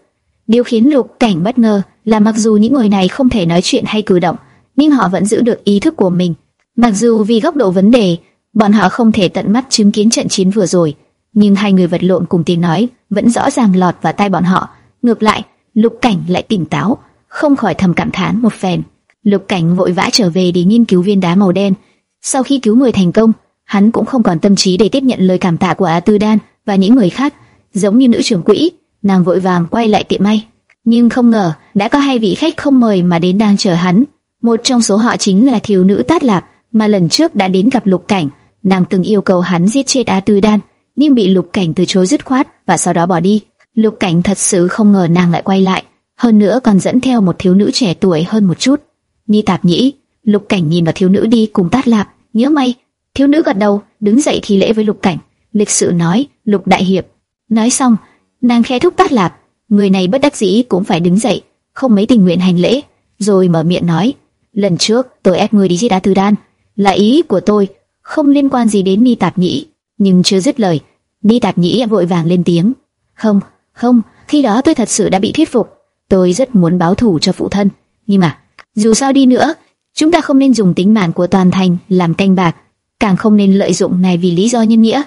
Điều khiến Lục Cảnh bất ngờ là mặc dù những người này không thể nói chuyện hay cử động, nhưng họ vẫn giữ được ý thức của mình. Mặc dù vì góc độ vấn đề, bọn họ không thể tận mắt chứng kiến trận chiến vừa rồi, nhưng hai người vật lộn cùng tiếng nói vẫn rõ ràng lọt vào tai bọn họ. Ngược lại, Lục Cảnh lại tỉnh táo, không khỏi thầm cảm thán một phen. Lục Cảnh vội vã trở về để nghiên cứu viên đá màu đen. Sau khi cứu người thành công, hắn cũng không còn tâm trí để tiếp nhận lời cảm tạ của A Tư Đan và những người khác, giống như nữ trưởng quỹ, nàng vội vàng quay lại tiệm may. Nhưng không ngờ, đã có hai vị khách không mời mà đến đang chờ hắn. Một trong số họ chính là thiếu nữ Tát Lạp, mà lần trước đã đến gặp Lục Cảnh, nàng từng yêu cầu hắn giết chết A Tư Đan, nhưng bị Lục Cảnh từ chối dứt khoát và sau đó bỏ đi. Lục Cảnh thật sự không ngờ nàng lại quay lại, hơn nữa còn dẫn theo một thiếu nữ trẻ tuổi hơn một chút. Ni Tạp Nhĩ, Lục Cảnh nhìn vào thiếu nữ đi cùng Tát Lạp, nhớ mày, thiếu nữ gật đầu, đứng dậy thi lễ với Lục Cảnh. Lịch sự nói, Lục Đại Hiệp. Nói xong, nàng khẽ thúc Tát Lạp, người này bất đắc dĩ cũng phải đứng dậy, không mấy tình nguyện hành lễ, rồi mở miệng nói, lần trước tôi ép người đi giết đá Tư Đan, là ý của tôi, không liên quan gì đến Ni Tạp Nhĩ. Nhưng chưa dứt lời, Ni Tạp Nhĩ vội vàng lên tiếng, không, không, khi đó tôi thật sự đã bị thuyết phục, tôi rất muốn báo thù cho phụ thân, nhưng mà dù sao đi nữa, chúng ta không nên dùng tính mạng của toàn thành làm canh bạc, càng không nên lợi dụng này vì lý do nhân nghĩa.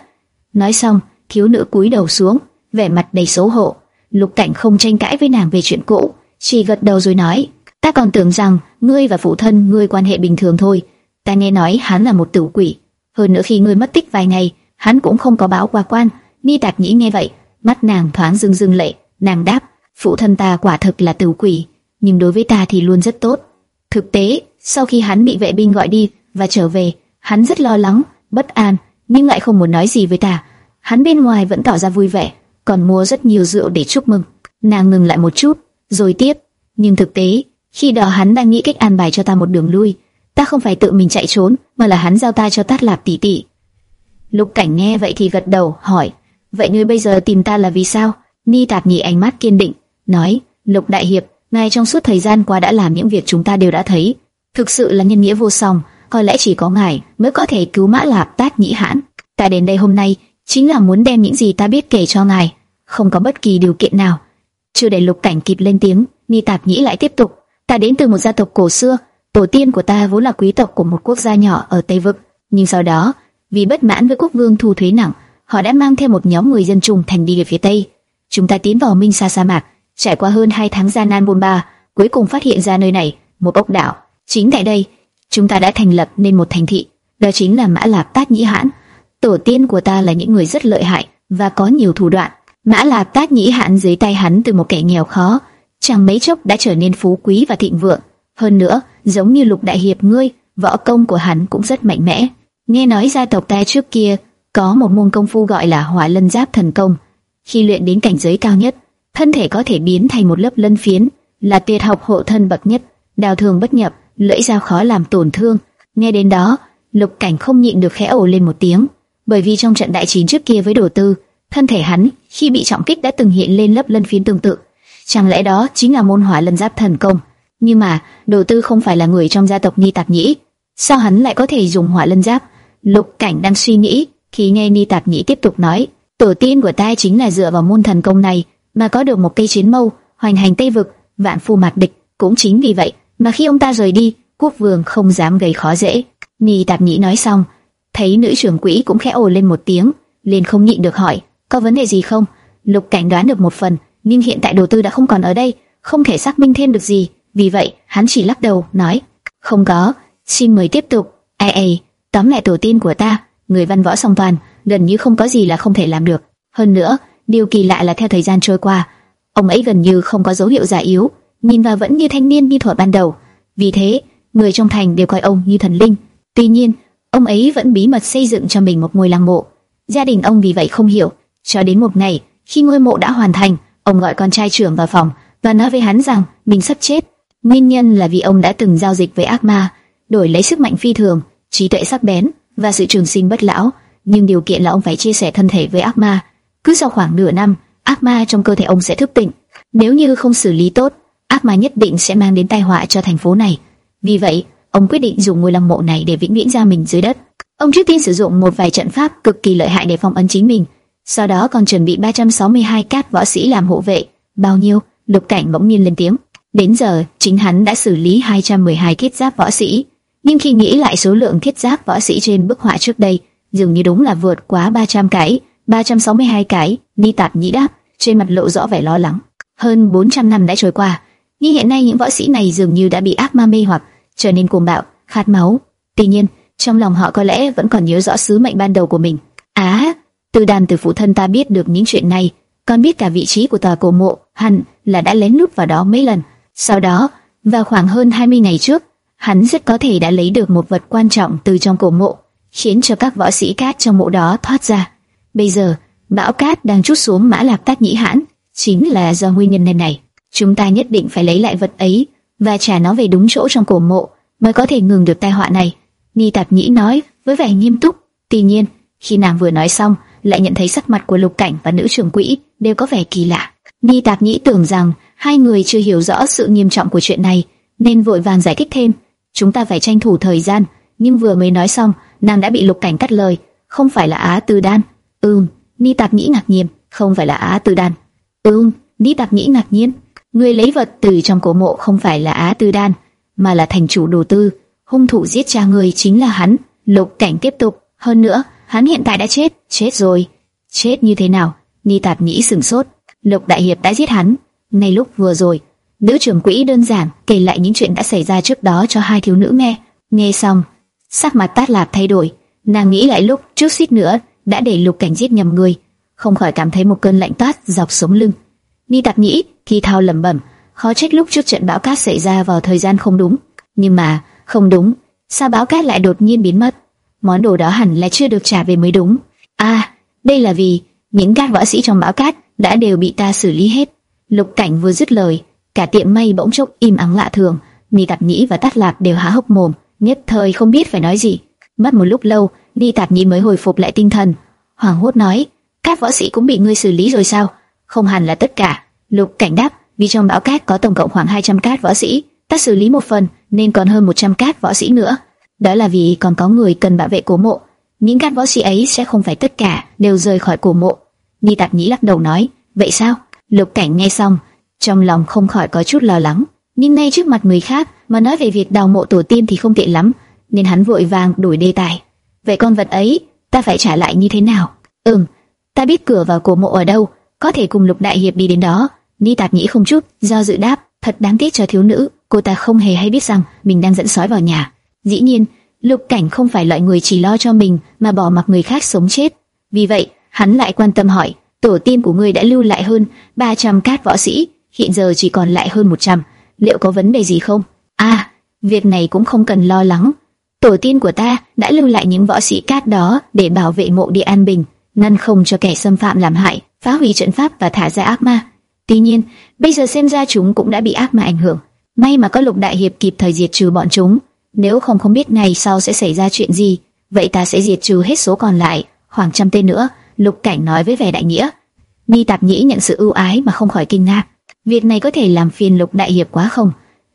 Nói xong, thiếu nữ cúi đầu xuống, vẻ mặt đầy xấu hổ. Lục Cảnh không tranh cãi với nàng về chuyện cũ, chỉ gật đầu rồi nói: "Ta còn tưởng rằng ngươi và phụ thân ngươi quan hệ bình thường thôi. Ta nghe nói hắn là một tử quỷ. Hơn nữa khi ngươi mất tích vài ngày, hắn cũng không có báo qua quan." Ni Tạc Nhĩ nghe vậy, mắt nàng thoáng rưng rưng lệ, nàng đáp: "Phụ thân ta quả thực là tử quỷ, nhưng đối với ta thì luôn rất tốt." Thực tế, sau khi hắn bị vệ binh gọi đi và trở về, hắn rất lo lắng, bất an, nhưng lại không muốn nói gì với ta. Hắn bên ngoài vẫn tỏ ra vui vẻ, còn mua rất nhiều rượu để chúc mừng. Nàng ngừng lại một chút, rồi tiếp. Nhưng thực tế, khi đó hắn đang nghĩ cách an bài cho ta một đường lui. Ta không phải tự mình chạy trốn, mà là hắn giao ta cho Tát Lạp tỷ tỷ. Lục Cảnh nghe vậy thì gật đầu, hỏi: vậy ngươi bây giờ tìm ta là vì sao? Ni Tạp nhị ánh mắt kiên định, nói: Lục Đại Hiệp, ngài trong suốt thời gian qua đã làm những việc chúng ta đều đã thấy, thực sự là nhân nghĩa vô song. Có lẽ chỉ có ngài mới có thể cứu Mã Lạp Tát Nhĩ Hãn. Ta đến đây hôm nay chính là muốn đem những gì ta biết kể cho ngài, không có bất kỳ điều kiện nào. Chưa để Lục Cảnh kịp lên tiếng, Ni Tạp Nhĩ lại tiếp tục: Ta đến từ một gia tộc cổ xưa, tổ tiên của ta vốn là quý tộc của một quốc gia nhỏ ở Tây vực, nhưng sau đó vì bất mãn với quốc vương thu thuế nặng, họ đã mang theo một nhóm người dân trùng thành đi về phía tây. Chúng ta tiến vào Minh Sa sa mạc, trải qua hơn hai tháng gian nan bôn ba, cuối cùng phát hiện ra nơi này, một ốc đảo. Chính tại đây, chúng ta đã thành lập nên một thành thị, đó chính là Mã Lạp Tát Nhĩ Hãn. Tổ tiên của ta là những người rất lợi hại và có nhiều thủ đoạn. Mã Lạp Tát Nhĩ Hãn dưới tay hắn từ một kẻ nghèo khó, chẳng mấy chốc đã trở nên phú quý và thịnh vượng. Hơn nữa, giống như Lục Đại Hiệp ngươi, võ công của hắn cũng rất mạnh mẽ. Nghe nói gia tộc ta trước kia có một môn công phu gọi là Hỏa Lân Giáp Thần Công. Khi luyện đến cảnh giới cao nhất, thân thể có thể biến thành một lớp lân phiến, là tuyệt học hộ thân bậc nhất, đào thường bất nhập, lưỡi dao khó làm tổn thương. Nghe đến đó, Lục Cảnh không nhịn được khẽ ồ lên một tiếng, bởi vì trong trận đại chiến trước kia với Đồ Tư, thân thể hắn khi bị trọng kích đã từng hiện lên lớp lân phiến tương tự. Chẳng lẽ đó chính là môn Hỏa Lân Giáp Thần Công? Nhưng mà, Đồ Tư không phải là người trong gia tộc Ni Tạp Nhĩ, sao hắn lại có thể dùng Hỏa Lân Giáp? Lục Cảnh đang suy nghĩ, khi nghe Ni Tạp Nhĩ tiếp tục nói, tổ tiên của ta chính là dựa vào môn thần công này mà có được một cây chiến mâu, hoành hành Tây vực, vạn phu mạc địch. Cũng chính vì vậy mà khi ông ta rời đi, quốc vương không dám gây khó dễ. Ni Tạp Nhĩ nói xong, thấy nữ trưởng quỹ cũng khẽ ồ lên một tiếng, liền không nhịn được hỏi, có vấn đề gì không? Lục Cảnh đoán được một phần, nhưng hiện tại đồ tư đã không còn ở đây, không thể xác minh thêm được gì, Vì vậy, hắn chỉ lắc đầu, nói, không có, xin mời tiếp tục. Ai ai, tóm lại tổ tiên của ta, người văn võ song toàn, gần như không có gì là không thể làm được. Hơn nữa, điều kỳ lạ là theo thời gian trôi qua, ông ấy gần như không có dấu hiệu già yếu, nhìn vào vẫn như thanh niên như thuở ban đầu. Vì thế, người trong thành đều coi ông như thần linh. Tuy nhiên, ông ấy vẫn bí mật xây dựng cho mình một ngôi lăng mộ. Gia đình ông vì vậy không hiểu, cho đến một ngày, khi ngôi mộ đã hoàn thành, ông gọi con trai trưởng vào phòng và nói với hắn rằng mình sắp chết. Nguyên nhân là vì ông đã từng giao dịch với ác ma, đổi lấy sức mạnh phi thường, trí tuệ sắc bén và sự trường sinh bất lão, nhưng điều kiện là ông phải chia sẻ thân thể với ác ma. Cứ sau khoảng nửa năm, ác ma trong cơ thể ông sẽ thức tỉnh. Nếu như không xử lý tốt, ác ma nhất định sẽ mang đến tai họa cho thành phố này. Vì vậy, ông quyết định dùng ngôi lăng mộ này để vĩnh viễn ra mình dưới đất. Ông trước tiên sử dụng một vài trận pháp cực kỳ lợi hại để phong ấn chính mình, sau đó còn chuẩn bị 362 cát võ sĩ làm hộ vệ. Bao nhiêu? Lục Cảnh bỗng nhiên lên tiếng. Đến giờ, chính hắn đã xử lý 212 thiết giáp võ sĩ, nhưng khi nghĩ lại số lượng thiết giáp võ sĩ trên bức họa trước đây, dường như đúng là vượt quá 300 cái, 362 cái. Ni Tạp Nhĩ đáp, trên mặt lộ rõ vẻ lo lắng. Hơn 400 năm đã trôi qua, nhưng hiện nay những võ sĩ này dường như đã bị ác ma mê hoặc, trở nên cuồng bạo, khát máu. Tuy nhiên, trong lòng họ có lẽ vẫn còn nhớ rõ sứ mệnh ban đầu của mình. Á, từ đàn từ phụ thân ta biết được những chuyện này, còn biết cả vị trí của tòa cổ mộ, hẳn là đã lén lút vào đó mấy lần. Sau đó, vào khoảng hơn 20 ngày trước, hắn rất có thể đã lấy được một vật quan trọng từ trong cổ mộ, khiến cho các võ sĩ cát trong mộ đó thoát ra. Bây giờ, bão cát đang chút xuống mã lạp tác nhĩ hãn, chính là do nguyên nhân này này. Chúng ta nhất định phải lấy lại vật ấy và trả nó về đúng chỗ trong cổ mộ mới có thể ngừng được tai họa này. Ni Tạp Nhĩ nói với vẻ nghiêm túc. Tuy nhiên, khi nàng vừa nói xong, lại nhận thấy sắc mặt của Lục Cảnh và nữ trưởng quỹ đều có vẻ kỳ lạ. Ni Tạp Nhĩ tưởng rằng hai người chưa hiểu rõ sự nghiêm trọng của chuyện này, nên vội vàng giải thích thêm. Chúng ta phải tranh thủ thời gian, nhưng vừa mới nói xong, nàng đã bị Lục Cảnh cắt lời. Không phải là Á Tư Đan. Ừm, Ni Tạp Nhĩ ngạc nhiên. Không phải là Á Tư Đan. Ừm, Ni Tạp Nhĩ ngạc nhiên. Người lấy vật từ trong cổ mộ không phải là Á Tư Đan, mà là thành chủ đồ tư. Hung thủ giết cha người chính là hắn. Lục Cảnh tiếp tục. Hơn nữa, hắn hiện tại đã chết. Chết rồi. Chết như thế nào? Ni Tạp Nhĩ sừng sốt. Lục Đại Hiệp đã giết hắn. Ngay lúc vừa rồi, nữ trưởng quỹ đơn giản kể lại những chuyện đã xảy ra trước đó cho hai thiếu nữ nghe. Nghe xong, sắc mặt Tát Lạp thay đổi. Nàng nghĩ lại lúc trước suýt nữa đã để Lục Cảnh giết nhầm người, không khỏi cảm thấy một cơn lạnh toát dọc sống lưng. Ni Tạp Nhĩ thì thao lẩm bẩm, khó trách lúc trước trận bão cát xảy ra vào thời gian không đúng. Nhưng mà không đúng, sao bão cát lại đột nhiên biến mất? Món đồ đó hẳn là chưa được trả về mới đúng. À, đây là vì những các võ sĩ trong bão cát đã đều bị ta xử lý hết. Lục Cảnh vừa dứt lời, cả tiệm mây bỗng chốc im ắng lạ thường. Ni Tạp Nhĩ và Tát Lạc đều há hốc mồm, nhất thời không biết phải nói gì. Mất một lúc lâu, Ni Tạp Nhĩ mới hồi phục lại tinh thần, hoàng hốt nói: các võ sĩ cũng bị ngươi xử lý rồi sao? Không hẳn là tất cả. Lục Cảnh đáp: vì trong bão cát có tổng cộng khoảng 200 cát võ sĩ, ta xử lý một phần nên còn hơn 100 cát võ sĩ nữa. Đó là vì còn có người cần bảo vệ cổ mộ. Những cát võ sĩ ấy sẽ không phải tất cả đều rời khỏi cổ mộ. Ni Tạp Nhĩ lắc đầu nói, vậy sao? Lục Cảnh nghe xong, trong lòng không khỏi có chút lo lắng. Nhưng ngay trước mặt người khác mà nói về việc đào mộ tổ tiên thì không tiện lắm, nên hắn vội vàng đổi đề tài. Vậy con vật ấy, ta phải trả lại như thế nào? Ừm, ta biết cửa vào cổ mộ ở đâu, có thể cùng Lục Đại Hiệp đi đến đó. Ni Tạp Nhĩ không chút do dự đáp, thật đáng tiếc cho thiếu nữ, cô ta không hề hay biết rằng mình đang dẫn sói vào nhà. Dĩ nhiên, Lục Cảnh không phải loại người chỉ lo cho mình mà bỏ mặc người khác sống chết. Vì vậy, hắn lại quan tâm hỏi, tổ tiên của ngươi đã lưu lại hơn 300 cát võ sĩ, hiện giờ chỉ còn lại hơn 100, liệu có vấn đề gì không? À, việc này cũng không cần lo lắng. Tổ tiên của ta đã lưu lại những võ sĩ cát đó để bảo vệ mộ địa an bình, ngăn không cho kẻ xâm phạm làm hại, phá hủy trận pháp và thả ra ác ma. Tuy nhiên, bây giờ xem ra chúng cũng đã bị ác ma ảnh hưởng. May mà có Lục Đại Hiệp kịp thời diệt trừ bọn chúng, nếu không không biết ngày sau sẽ xảy ra chuyện gì, vậy ta sẽ diệt trừ hết số còn lại, khoảng trăm tên nữa. Lục Cảnh nói với vẻ đại nghĩa. Ni Tạp Nhĩ nhận sự ưu ái mà không khỏi kinh ngạc. Việc này có thể làm phiền Lục Đại Hiệp quá không?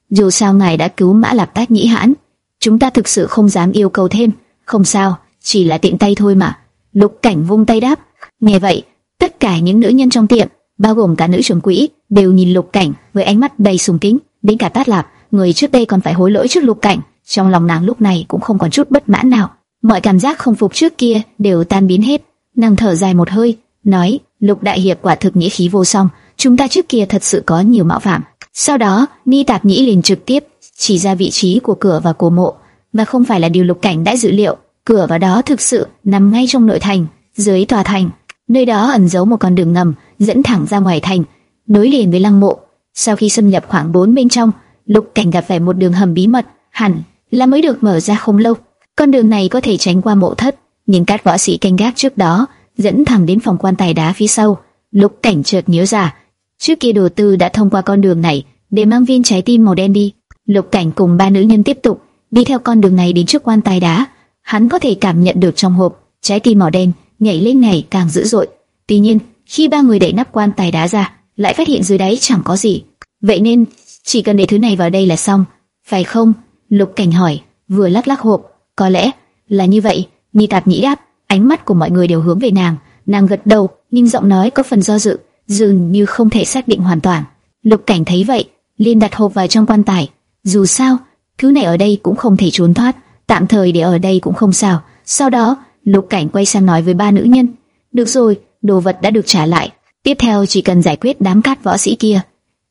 Dù sao ngài đã cứu Mã Lạp Tác Nhĩ hãn, chúng ta thực sự không dám yêu cầu thêm. Không sao, chỉ là tiện tay thôi mà. Lục Cảnh vung tay đáp. Nghe vậy, tất cả những nữ nhân trong tiệm, bao gồm cả nữ trưởng quỹ, đều nhìn Lục Cảnh với ánh mắt đầy sùng kính. Đến cả Tát Lạp, người trước đây còn phải hối lỗi trước Lục Cảnh, trong lòng nàng lúc này cũng không còn chút bất mãn nào. Mọi cảm giác không phục trước kia đều tan biến hết. Nàng thở dài một hơi, nói: Lục đại hiệp quả thực nghĩa khí vô song, chúng ta trước kia thật sự có nhiều mạo phạm. Sau đó, Ni Tạp Nhĩ liền trực tiếp chỉ ra vị trí của cửa và cổ mộ, mà không phải là điều Lục Cảnh đã dự liệu. Cửa vào đó thực sự nằm ngay trong nội thành, dưới tòa thành. Nơi đó ẩn giấu một con đường ngầm dẫn thẳng ra ngoài thành, nối liền với lăng mộ. Sau khi xâm nhập khoảng 4 bên trong, Lục Cảnh gặp phải một đường hầm bí mật, hẳn là mới được mở ra không lâu. Con đường này có thể tránh qua mộ thất, nhưng các võ sĩ canh gác trước đó dẫn thẳng đến phòng quan tài đá phía sau. Lục Cảnh chợt nhớ ra, trước kia đồ tư đã thông qua con đường này để mang viên trái tim màu đen đi. Lục Cảnh cùng ba nữ nhân tiếp tục đi theo con đường này đến trước quan tài đá. Hắn có thể cảm nhận được trong hộp trái tim màu đen nhảy lên ngày càng dữ dội. Tuy nhiên, khi ba người đẩy nắp quan tài đá ra, lại phát hiện dưới đáy chẳng có gì. Vậy nên, chỉ cần để thứ này vào đây là xong, phải không? Lục Cảnh hỏi, vừa lắc lắc hộp. Có lẽ là như vậy. Ni Tạp Nhĩ đáp, ánh mắt của mọi người đều hướng về nàng. Nàng gật đầu, nhưng giọng nói có phần do dự, dường như không thể xác định hoàn toàn. Lục Cảnh thấy vậy, liền đặt hộp vào trong quan tài. Dù sao, thứ này ở đây cũng không thể trốn thoát, tạm thời để ở đây cũng không sao. Sau đó, Lục Cảnh quay sang nói với ba nữ nhân, được rồi, đồ vật đã được trả lại. Tiếp theo chỉ cần giải quyết đám cát võ sĩ kia,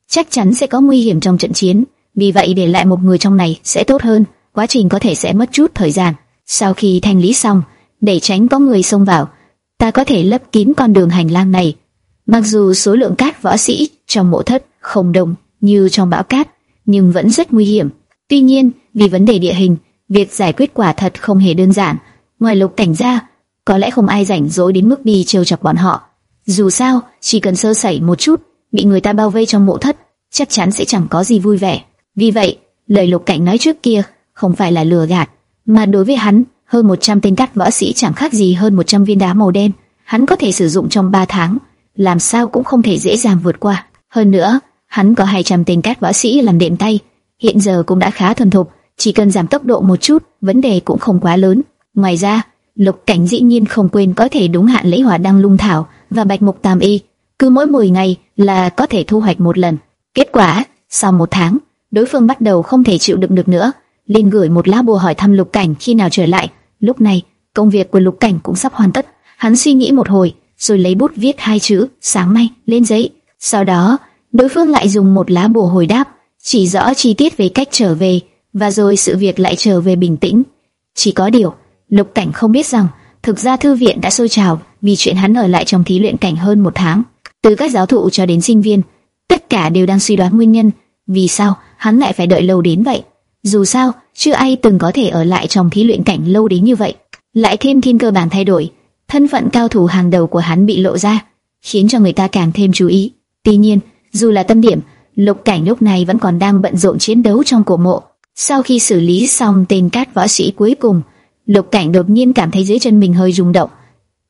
chắc chắn sẽ có nguy hiểm trong trận chiến. Vì vậy để lại một người trong này sẽ tốt hơn. Quá trình có thể sẽ mất chút thời gian. Sau khi thanh lý xong, để tránh có người xông vào, ta có thể lấp kín con đường hành lang này. Mặc dù số lượng cát võ sĩ trong mộ thất không đông như trong bão cát, nhưng vẫn rất nguy hiểm. Tuy nhiên, vì vấn đề địa hình, việc giải quyết quả thật không hề đơn giản. Ngoài lục cảnh ra, có lẽ không ai rảnh rỗi đến mức đi trêu chọc bọn họ. Dù sao, chỉ cần sơ sẩy một chút, bị người ta bao vây trong mộ thất, chắc chắn sẽ chẳng có gì vui vẻ. Vì vậy, lời lục cảnh nói trước kia không phải là lừa gạt, mà đối với hắn, hơn 100 tên cắt võ sĩ chẳng khác gì hơn 100 viên đá màu đen, hắn có thể sử dụng trong 3 tháng, làm sao cũng không thể dễ dàng vượt qua. Hơn nữa, hắn có 200 tên cát võ sĩ làm đệm tay, hiện giờ cũng đã khá thuần thục, chỉ cần giảm tốc độ một chút, vấn đề cũng không quá lớn. Ngoài ra, Lục Cảnh dĩ nhiên không quên có thể đúng hạn lấy hỏa đăng lung thảo và bạch mục tam y, cứ mỗi 10 ngày là có thể thu hoạch một lần. Kết quả, sau một tháng, đối phương bắt đầu không thể chịu đựng được nữa, liền gửi một lá bùa hỏi thăm Lục Cảnh khi nào trở lại. Lúc này, công việc của Lục Cảnh cũng sắp hoàn tất. Hắn suy nghĩ một hồi, rồi lấy bút viết hai chữ "sáng mai" lên giấy. Sau đó, đối phương lại dùng một lá bùa hồi đáp, chỉ rõ chi tiết về cách trở về, và rồi sự việc lại trở về bình tĩnh. Chỉ có điều, Lục Cảnh không biết rằng, thực ra thư viện đã sôi trào vì chuyện hắn ở lại trong thí luyện cảnh hơn một tháng. Từ các giáo thụ cho đến sinh viên, tất cả đều đang suy đoán nguyên nhân vì sao hắn lại phải đợi lâu đến vậy. Dù sao, chưa ai từng có thể ở lại trong thí luyện cảnh lâu đến như vậy. Lại thêm thiên cơ bản thay đổi, thân phận cao thủ hàng đầu của hắn bị lộ ra, khiến cho người ta càng thêm chú ý. Tuy nhiên, dù là tâm điểm, Lục Cảnh lúc này vẫn còn đang bận rộn chiến đấu trong cổ mộ. Sau khi xử lý xong tên cát võ sĩ cuối cùng, Lục Cảnh đột nhiên cảm thấy dưới chân mình hơi rung động.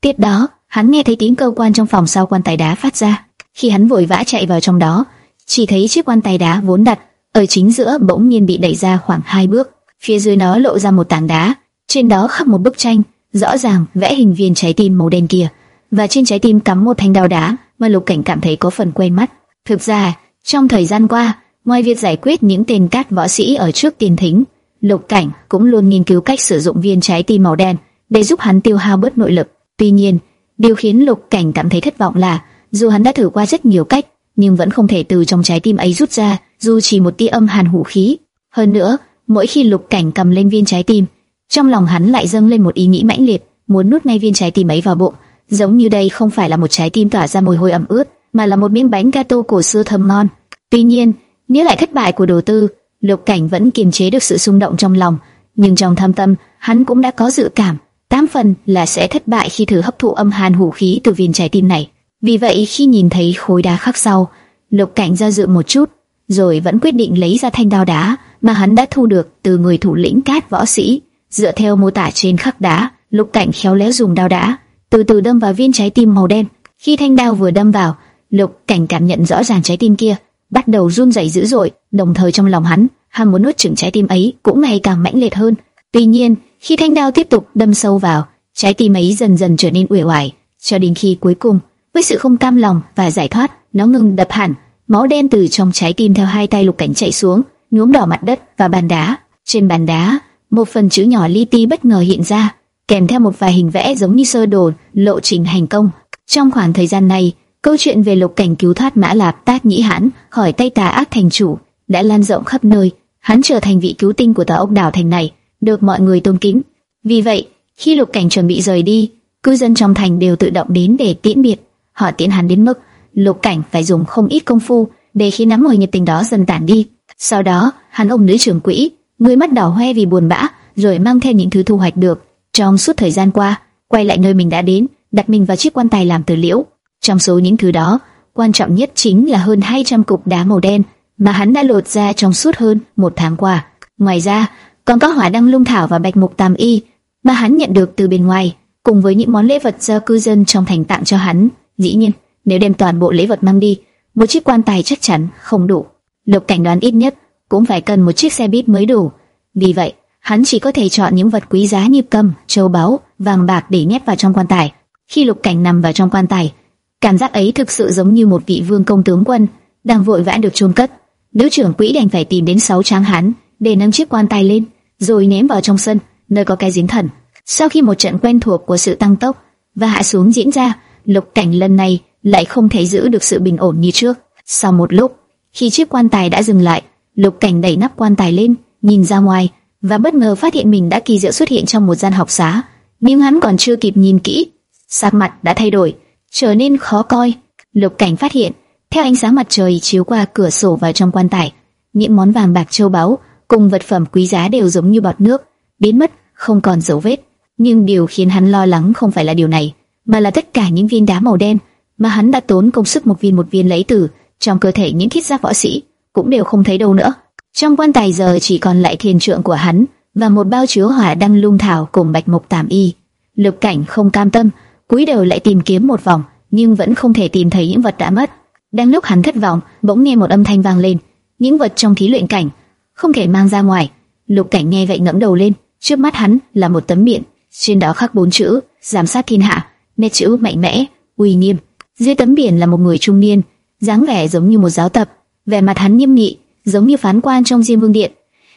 Tiếp đó, hắn nghe thấy tiếng cơ quan trong phòng sau quan tài đá phát ra. Khi hắn vội vã chạy vào trong đó, chỉ thấy chiếc quan tài đá vốn đặt ở chính giữa bỗng nhiên bị đẩy ra khoảng hai bước. Phía dưới nó lộ ra một tảng đá, trên đó khắc một bức tranh, rõ ràng vẽ hình viên trái tim màu đen kia, và trên trái tim cắm một thanh đao đá mà Lục Cảnh cảm thấy có phần quen mắt. Thực ra, trong thời gian qua, ngoài việc giải quyết những tên cát võ sĩ ở trước tiền thính, Lục Cảnh cũng luôn nghiên cứu cách sử dụng viên trái tim màu đen để giúp hắn tiêu hao bớt nội lực. Tuy nhiên, điều khiến Lục Cảnh cảm thấy thất vọng là, dù hắn đã thử qua rất nhiều cách, nhưng vẫn không thể từ trong trái tim ấy rút ra dù chỉ một tia âm hàn hủ khí. Hơn nữa, mỗi khi Lục Cảnh cầm lên viên trái tim, trong lòng hắn lại dâng lên một ý nghĩ mãnh liệt, muốn nuốt ngay viên trái tim ấy vào bụng, giống như đây không phải là một trái tim tỏa ra mùi hôi ẩm ướt, mà là một miếng bánh gato cổ xưa thơm ngon. Tuy nhiên, nghĩa lại thất bại của đầu tư, Lục Cảnh vẫn kiềm chế được sự xung động trong lòng, nhưng trong thâm tâm, hắn cũng đã có dự cảm, tám phần là sẽ thất bại khi thử hấp thụ âm hàn hủ khí từ viên trái tim này. Vì vậy khi nhìn thấy khối đá khắc sau, Lục Cảnh do dự một chút, rồi vẫn quyết định lấy ra thanh đao đá mà hắn đã thu được từ người thủ lĩnh cát võ sĩ. Dựa theo mô tả trên khắc đá, Lục Cảnh khéo léo dùng đao đá, từ từ đâm vào viên trái tim màu đen. Khi thanh đao vừa đâm vào, Lục Cảnh cảm nhận rõ ràng trái tim kia bắt đầu run rẩy dữ dội, đồng thời trong lòng hắn, ham muốn nuốt chửng trái tim ấy cũng ngày càng mãnh liệt hơn. Tuy nhiên, khi thanh đao tiếp tục đâm sâu vào, trái tim ấy dần dần trở nên uể oải, cho đến khi cuối cùng, với sự không cam lòng và giải thoát, nó ngừng đập hẳn, máu đen từ trong trái tim theo hai tay lục cảnh chạy xuống, nhuốm đỏ mặt đất và bàn đá. Trên bàn đá, một phần chữ nhỏ li ti bất ngờ hiện ra, kèm theo một vài hình vẽ giống như sơ đồ lộ trình hành công. Trong khoảng thời gian này, Câu chuyện về lục cảnh cứu thoát Mã Lạp Tát Nhĩ Hãn khỏi tay tà ác thành chủ đã lan rộng khắp nơi. Hắn trở thành vị cứu tinh của tòa ốc đảo thành này, được mọi người tôn kính. Vì vậy, khi lục cảnh chuẩn bị rời đi, cư dân trong thành đều tự động đến để tiễn biệt. Họ tiễn hắn đến mức lục cảnh phải dùng không ít công phu để khi nắm hồi nhiệt tình đó dần tản đi. Sau đó, hắn ôm nữ trưởng quỹ, người mắt đỏ hoe vì buồn bã, rồi mang theo những thứ thu hoạch được trong suốt thời gian qua, quay lại nơi mình đã đến, đặt mình vào chiếc quan tài làm từ liễu. Trong số những thứ đó, quan trọng nhất chính là hơn 200 cục đá màu đen mà hắn đã lột ra trong suốt hơn một tháng qua. Ngoài ra, còn có hỏa đăng lung thảo và bạch mục tam y mà hắn nhận được từ bên ngoài, cùng với những món lễ vật do cư dân trong thành tặng cho hắn. Dĩ nhiên, nếu đem toàn bộ lễ vật mang đi, một chiếc quan tài chắc chắn không đủ. Lục Cảnh đoán ít nhất cũng phải cần một chiếc xe buýt mới đủ. Vì vậy, hắn chỉ có thể chọn những vật quý giá như cầm, châu báu, vàng bạc để nhét vào trong quan tài. Khi Lục Cảnh nằm vào trong quan tài, cảm giác ấy thực sự giống như một vị vương công tướng quân đang vội vã được chôn cất. Nữ trưởng quỹ đành phải tìm đến sáu tráng hán để nâng chiếc quan tài lên, rồi ném vào trong sân, nơi có cái giếng thần. Sau khi một trận quen thuộc của sự tăng tốc và hạ xuống diễn ra, Lục Cảnh lần này lại không thể giữ được sự bình ổn như trước. Sau một lúc, khi chiếc quan tài đã dừng lại, Lục Cảnh đẩy nắp quan tài lên, nhìn ra ngoài và bất ngờ phát hiện mình đã kỳ diệu xuất hiện trong một gian học xá. Nhưng hắn còn chưa kịp nhìn kỹ, sắc mặt đã thay đổi, trở nên khó coi. Lục Cảnh phát hiện, theo ánh sáng mặt trời chiếu qua cửa sổ vào trong quan tài, những món vàng bạc châu báu cùng vật phẩm quý giá đều giống như bọt nước, biến mất, không còn dấu vết. Nhưng điều khiến hắn lo lắng không phải là điều này, mà là tất cả những viên đá màu đen mà hắn đã tốn công sức một viên một viên lấy từ trong cơ thể những thiết giáp võ sĩ cũng đều không thấy đâu nữa. Trong quan tài giờ chỉ còn lại thiền trượng của hắn và một bao chứa hỏa đăng lung thảo cùng bạch mộc tạm y. Lục cảnh không cam tâm, cúi đầu lại tìm kiếm một vòng, nhưng vẫn không thể tìm thấy những vật đã mất. Đang lúc hắn thất vọng, bỗng nghe một âm thanh vang lên, những vật trong thí luyện cảnh không thể mang ra ngoài. Lục cảnh nghe vậy ngẩng đầu lên, trước mắt hắn là một tấm biển, trên đó khắc bốn chữ: giám sát thiên hạ, nét chữ mạnh mẽ, uy nghiêm. Dưới tấm biển là một người trung niên, dáng vẻ giống như một giáo tập, vẻ mặt hắn nghiêm nghị, giống như phán quan trong Diêm Vương điện.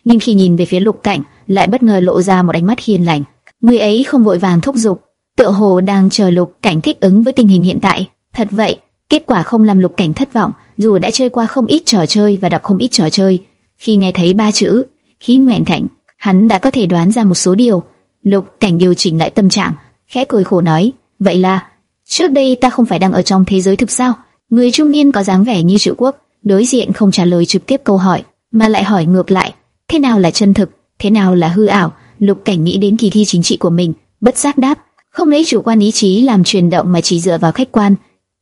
Nhưng khi nhìn về phía Lục Cảnh, lại bất ngờ lộ ra một ánh mắt hiền lành. Người ấy không vội vàng thúc giục, tựa hồ đang chờ Lục Cảnh thích ứng với tình hình hiện tại. Thật vậy, kết quả không làm Lục Cảnh thất vọng, dù đã chơi qua không ít trò chơi và đọc không ít trò chơi. Khi nghe thấy ba chữ khí nguyện thạnh, hắn đã có thể đoán ra một số điều. Lục Cảnh điều chỉnh lại tâm trạng, khẽ cười khổ nói: vậy là trước đây ta không phải đang ở trong thế giới thực sao? Người trung niên có dáng vẻ như triệu quốc, đối diện không trả lời trực tiếp câu hỏi, mà lại hỏi ngược lại, thế nào là chân thực, thế nào là hư ảo? Lục Cảnh nghĩ đến kỳ thi chính trị của mình, bất giác đáp, không lấy chủ quan ý chí làm truyền động mà chỉ dựa vào khách quan,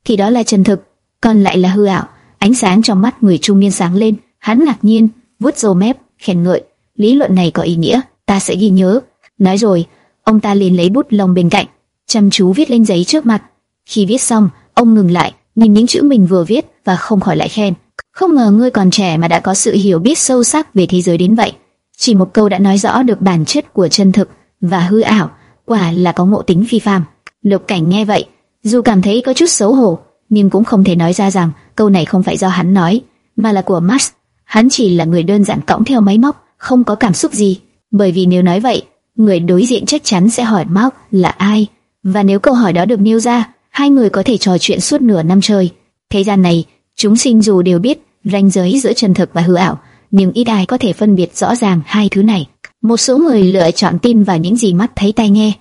thì đó là chân thực, còn lại là hư ảo. Ánh sáng trong mắt người trung niên sáng lên, hắn ngạc nhiên, vuốt râu mép, khen ngợi, lý luận này có ý nghĩa, ta sẽ ghi nhớ. Nói rồi, ông ta liền lấy bút lông bên cạnh, chăm chú viết lên giấy trước mặt. Khi viết xong, ông ngừng lại, nhìn những chữ mình vừa viết và không khỏi lại khen. Không ngờ ngươi còn trẻ mà đã có sự hiểu biết sâu sắc về thế giới đến vậy. Chỉ một câu đã nói rõ được bản chất của chân thực và hư ảo, quả là có ngộ tính phi phàm. Lục Cảnh nghe vậy, dù cảm thấy có chút xấu hổ, nhưng cũng không thể nói ra rằng câu này không phải do hắn nói, mà là của Max. Hắn chỉ là người đơn giản cõng theo máy móc, không có cảm xúc gì. Bởi vì nếu nói vậy, người đối diện chắc chắn sẽ hỏi Max là ai, và nếu câu hỏi đó được nêu ra, hai người có thể trò chuyện suốt nửa năm trời. Thế gian này, chúng sinh dù đều biết ranh giới giữa chân thực và hư ảo, nhưng ít ai có thể phân biệt rõ ràng hai thứ này. Một số người lựa chọn tin vào những gì mắt thấy tai nghe,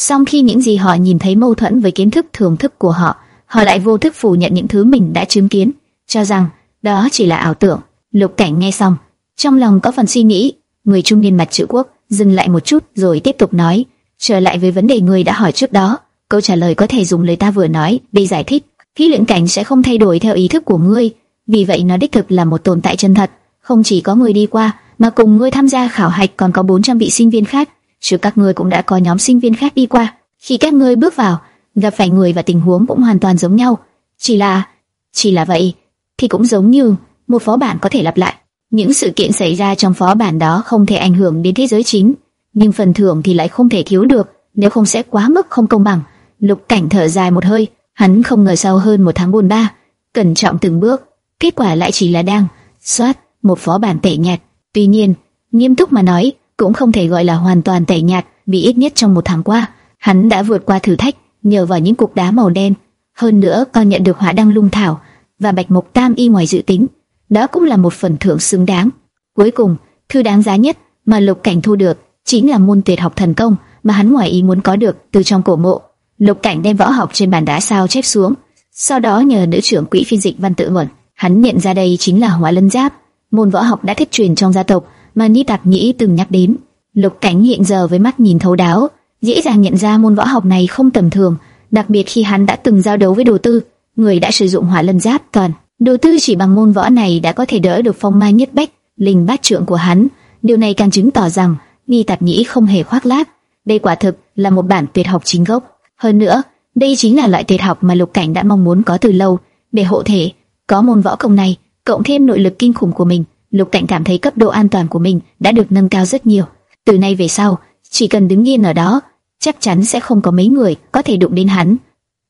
song khi những gì họ nhìn thấy mâu thuẫn với kiến thức thường thức của họ, họ lại vô thức phủ nhận những thứ mình đã chứng kiến, cho rằng đó chỉ là ảo tưởng. Lục Cảnh nghe xong, trong lòng có phần suy nghĩ, người trung niên mặt chữ quốc dừng lại một chút rồi tiếp tục nói, trở lại với vấn đề người đã hỏi trước đó. Câu trả lời có thể dùng lời ta vừa nói để giải thích. Khí luyện cảnh sẽ không thay đổi theo ý thức của ngươi, vì vậy nó đích thực là một tồn tại chân thật. Không chỉ có người đi qua, mà cùng ngươi tham gia khảo hạch còn có 400 vị sinh viên khác. Chứ các ngươi cũng đã có nhóm sinh viên khác đi qua. Khi các ngươi bước vào, gặp phải người và tình huống cũng hoàn toàn giống nhau. Chỉ là, chỉ là vậy, thì cũng giống như một phó bản có thể lặp lại. Những sự kiện xảy ra trong phó bản đó không thể ảnh hưởng đến thế giới chính, nhưng phần thưởng thì lại không thể thiếu được, nếu không sẽ quá mức không công bằng. Lục Cảnh thở dài một hơi, hắn không ngờ sau hơn một tháng buồn ba, cẩn trọng từng bước, kết quả lại chỉ là đang soát một phó bản tệ nhạt. Tuy nhiên, nghiêm túc mà nói, cũng không thể gọi là hoàn toàn tẩy nhạt, vì ít nhất trong một tháng qua, hắn đã vượt qua thử thách nhờ vào những cục đá màu đen. hơn nữa còn nhận được hỏa đăng lung thảo và bạch mộc tam y ngoài dự tính. Đó cũng là một phần thưởng xứng đáng. Cuối cùng, thư đáng giá nhất mà Lục Cảnh thu được chính là môn tuyệt học thần công mà hắn ngoài ý muốn có được từ trong cổ mộ. Lục Cảnh đem võ học trên bàn đá sao chép xuống, sau đó nhờ nữ trưởng quỹ phiên dịch văn tự luận, hắn nhận ra đây chính là Hỏa Lân Giáp, môn võ học đã thất truyền trong gia tộc mà Ni Tạp Nhĩ từng nhắc đến. Lục Cảnh hiện giờ với mắt nhìn thấu đáo, dễ dàng nhận ra môn võ học này không tầm thường, đặc biệt khi hắn đã từng giao đấu với Đồ Tư, người đã sử dụng Hỏa Lân Giáp toàn. Đồ Tư chỉ bằng môn võ này đã có thể đỡ được phong mai nhất bách, linh bát trượng của hắn. Điều này càng chứng tỏ rằng Ni Tạp Nhĩ không hề khoác lác, đây quả thực là một bản tuyệt học chính gốc. Hơn nữa, đây chính là loại tuyệt học mà Lục Cảnh đã mong muốn có từ lâu, để hộ thể. Có môn võ công này, cộng thêm nội lực kinh khủng của mình, Lục Cảnh cảm thấy cấp độ an toàn của mình đã được nâng cao rất nhiều. Từ nay về sau, chỉ cần đứng yên ở đó, chắc chắn sẽ không có mấy người có thể đụng đến hắn.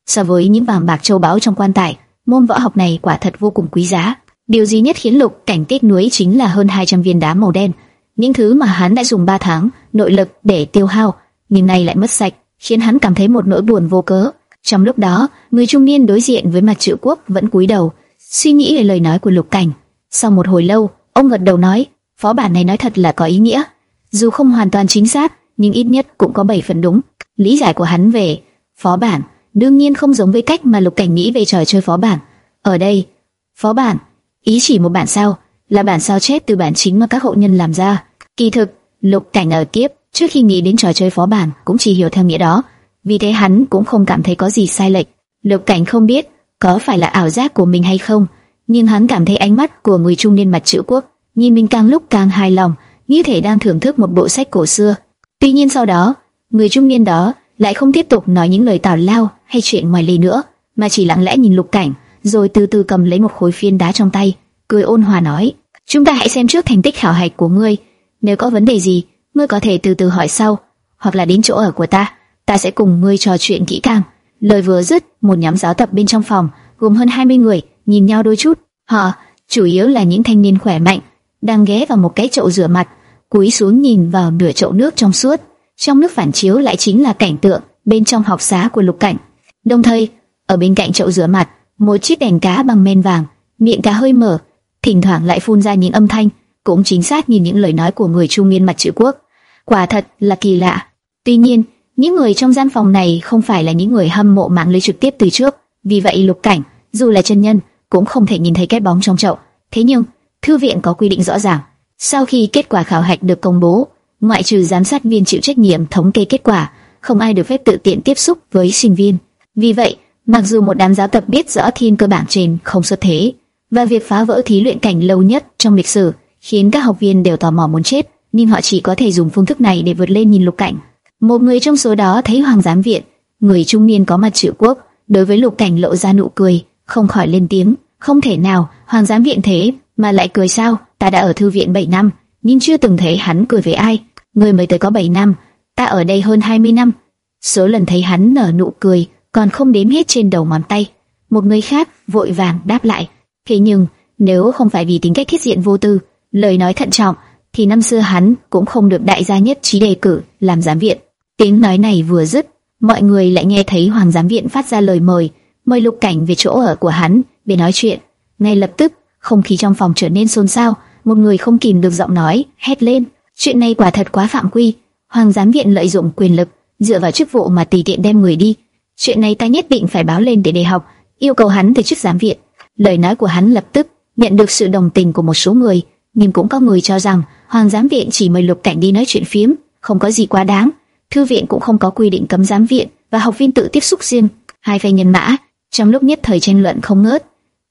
So với những vàng bạc châu báu trong quan tài, môn võ học này quả thật vô cùng quý giá. Điều duy nhất khiến Lục Cảnh tiếc nuối chính là hơn 200 viên đá màu đen, những thứ mà hắn đã dùng 3 tháng nội lực để tiêu hao, nhưng nay lại mất sạch, khiến hắn cảm thấy một nỗi buồn vô cớ. Trong lúc đó, người trung niên đối diện với mặt triệu quốc vẫn cúi đầu, suy nghĩ về lời nói của Lục Cảnh. Sau một hồi lâu, ông gật đầu nói, phó bản này nói thật là có ý nghĩa, dù không hoàn toàn chính xác, nhưng ít nhất cũng có 7 phần đúng. Lý giải của hắn về phó bản đương nhiên không giống với cách mà Lục Cảnh nghĩ về trò chơi phó bản. Ở đây, phó bản ý chỉ một bản sao, là bản sao chép từ bản chính mà các hộ nhân làm ra. Kỳ thực, Lục Cảnh ở kiếp trước khi nghĩ đến trò chơi phó bản cũng chỉ hiểu theo nghĩa đó, vì thế hắn cũng không cảm thấy có gì sai lệch. Lục Cảnh không biết có phải là ảo giác của mình hay không, nhưng hắn cảm thấy ánh mắt của người trung niên mặt chữ quốc nhìn mình càng lúc càng hài lòng, như thể đang thưởng thức một bộ sách cổ xưa. Tuy nhiên sau đó, người trung niên đó lại không tiếp tục nói những lời tào lao hay chuyện ngoài lề nữa, mà chỉ lặng lẽ nhìn Lục Cảnh, rồi từ từ cầm lấy một khối phiến đá trong tay, cười ôn hòa nói: "Chúng ta hãy xem trước thành tích khảo hạch của ngươi, nếu có vấn đề gì, ngươi có thể từ từ hỏi sau, hoặc là đến chỗ ở của ta, ta sẽ cùng ngươi trò chuyện kỹ càng." Lời vừa dứt, một nhóm giáo tập bên trong phòng, gồm hơn 20 người, nhìn nhau đôi chút. Họ chủ yếu là những thanh niên khỏe mạnh, đang ghé vào một cái chậu rửa mặt, cúi xuống nhìn vào nửa chậu nước trong suốt. Trong nước phản chiếu lại chính là cảnh tượng bên trong học xá của Lục Cảnh. Đồng thời, ở bên cạnh chậu rửa mặt, một chiếc đèn cá bằng men vàng, miệng cá hơi mở, thỉnh thoảng lại phun ra những âm thanh, cũng chính xác như những lời nói của người trung niên mặt chữ quốc. Quả thật là kỳ lạ. Tuy nhiên, những người trong gian phòng này không phải là những người hâm mộ mạng lưới trực tiếp từ trước, vì vậy Lục Cảnh, dù là chân nhân, cũng không thể nhìn thấy cái bóng trong chậu. Thế nhưng, thư viện có quy định rõ ràng, sau khi kết quả khảo hạch được công bố, ngoại trừ giám sát viên chịu trách nhiệm thống kê kết quả, không ai được phép tự tiện tiếp xúc với sinh viên. Vì vậy, mặc dù một đám giáo tập biết rõ thiên cơ bản trên không xuất thế, và việc phá vỡ thí luyện cảnh lâu nhất trong lịch sử khiến các học viên đều tò mò muốn chết, nhưng họ chỉ có thể dùng phương thức này để vượt lên nhìn lục cảnh. Một người trong số đó thấy Hoàng giám viện, người trung niên có mặt chữ quốc, đối với lục cảnh lộ ra nụ cười, không khỏi lên tiếng, không thể nào, Hoàng giám viện thế mà lại cười sao? Ta đã ở thư viện 7 năm, nhưng chưa từng thấy hắn cười với ai. Người mới tới có 7 năm, ta ở đây hơn 20 năm. Số lần thấy hắn nở nụ cười còn không đếm hết trên đầu ngón tay. Một người khác vội vàng đáp lại. Thế nhưng, nếu không phải vì tính cách thiết diện vô tư, lời nói thận trọng, thì năm xưa hắn cũng không được đại gia nhất trí đề cử làm giám viện. Tiếng nói này vừa dứt, mọi người lại nghe thấy hoàng giám viện phát ra lời mời, mời lục cảnh về chỗ ở của hắn để nói chuyện. Ngay lập tức, không khí trong phòng trở nên xôn xao, một người không kìm được giọng nói, hét lên, chuyện này quả thật quá phạm quy, hoàng giám viện lợi dụng quyền lực, dựa vào chức vụ mà tùy tiện đem người đi. Chuyện này ta nhất định phải báo lên để đề học, yêu cầu hắn từ chức giám viện. Lời nói của hắn lập tức nhận được sự đồng tình của một số người, nhưng cũng có người cho rằng hoàng giám viện chỉ mời lục cảnh đi nói chuyện phiếm, không có gì quá đáng. Thư viện cũng không có quy định cấm giám viện và học viên tự tiếp xúc riêng. Hai phe nhân mã trong lúc nhất thời tranh luận không ngớt.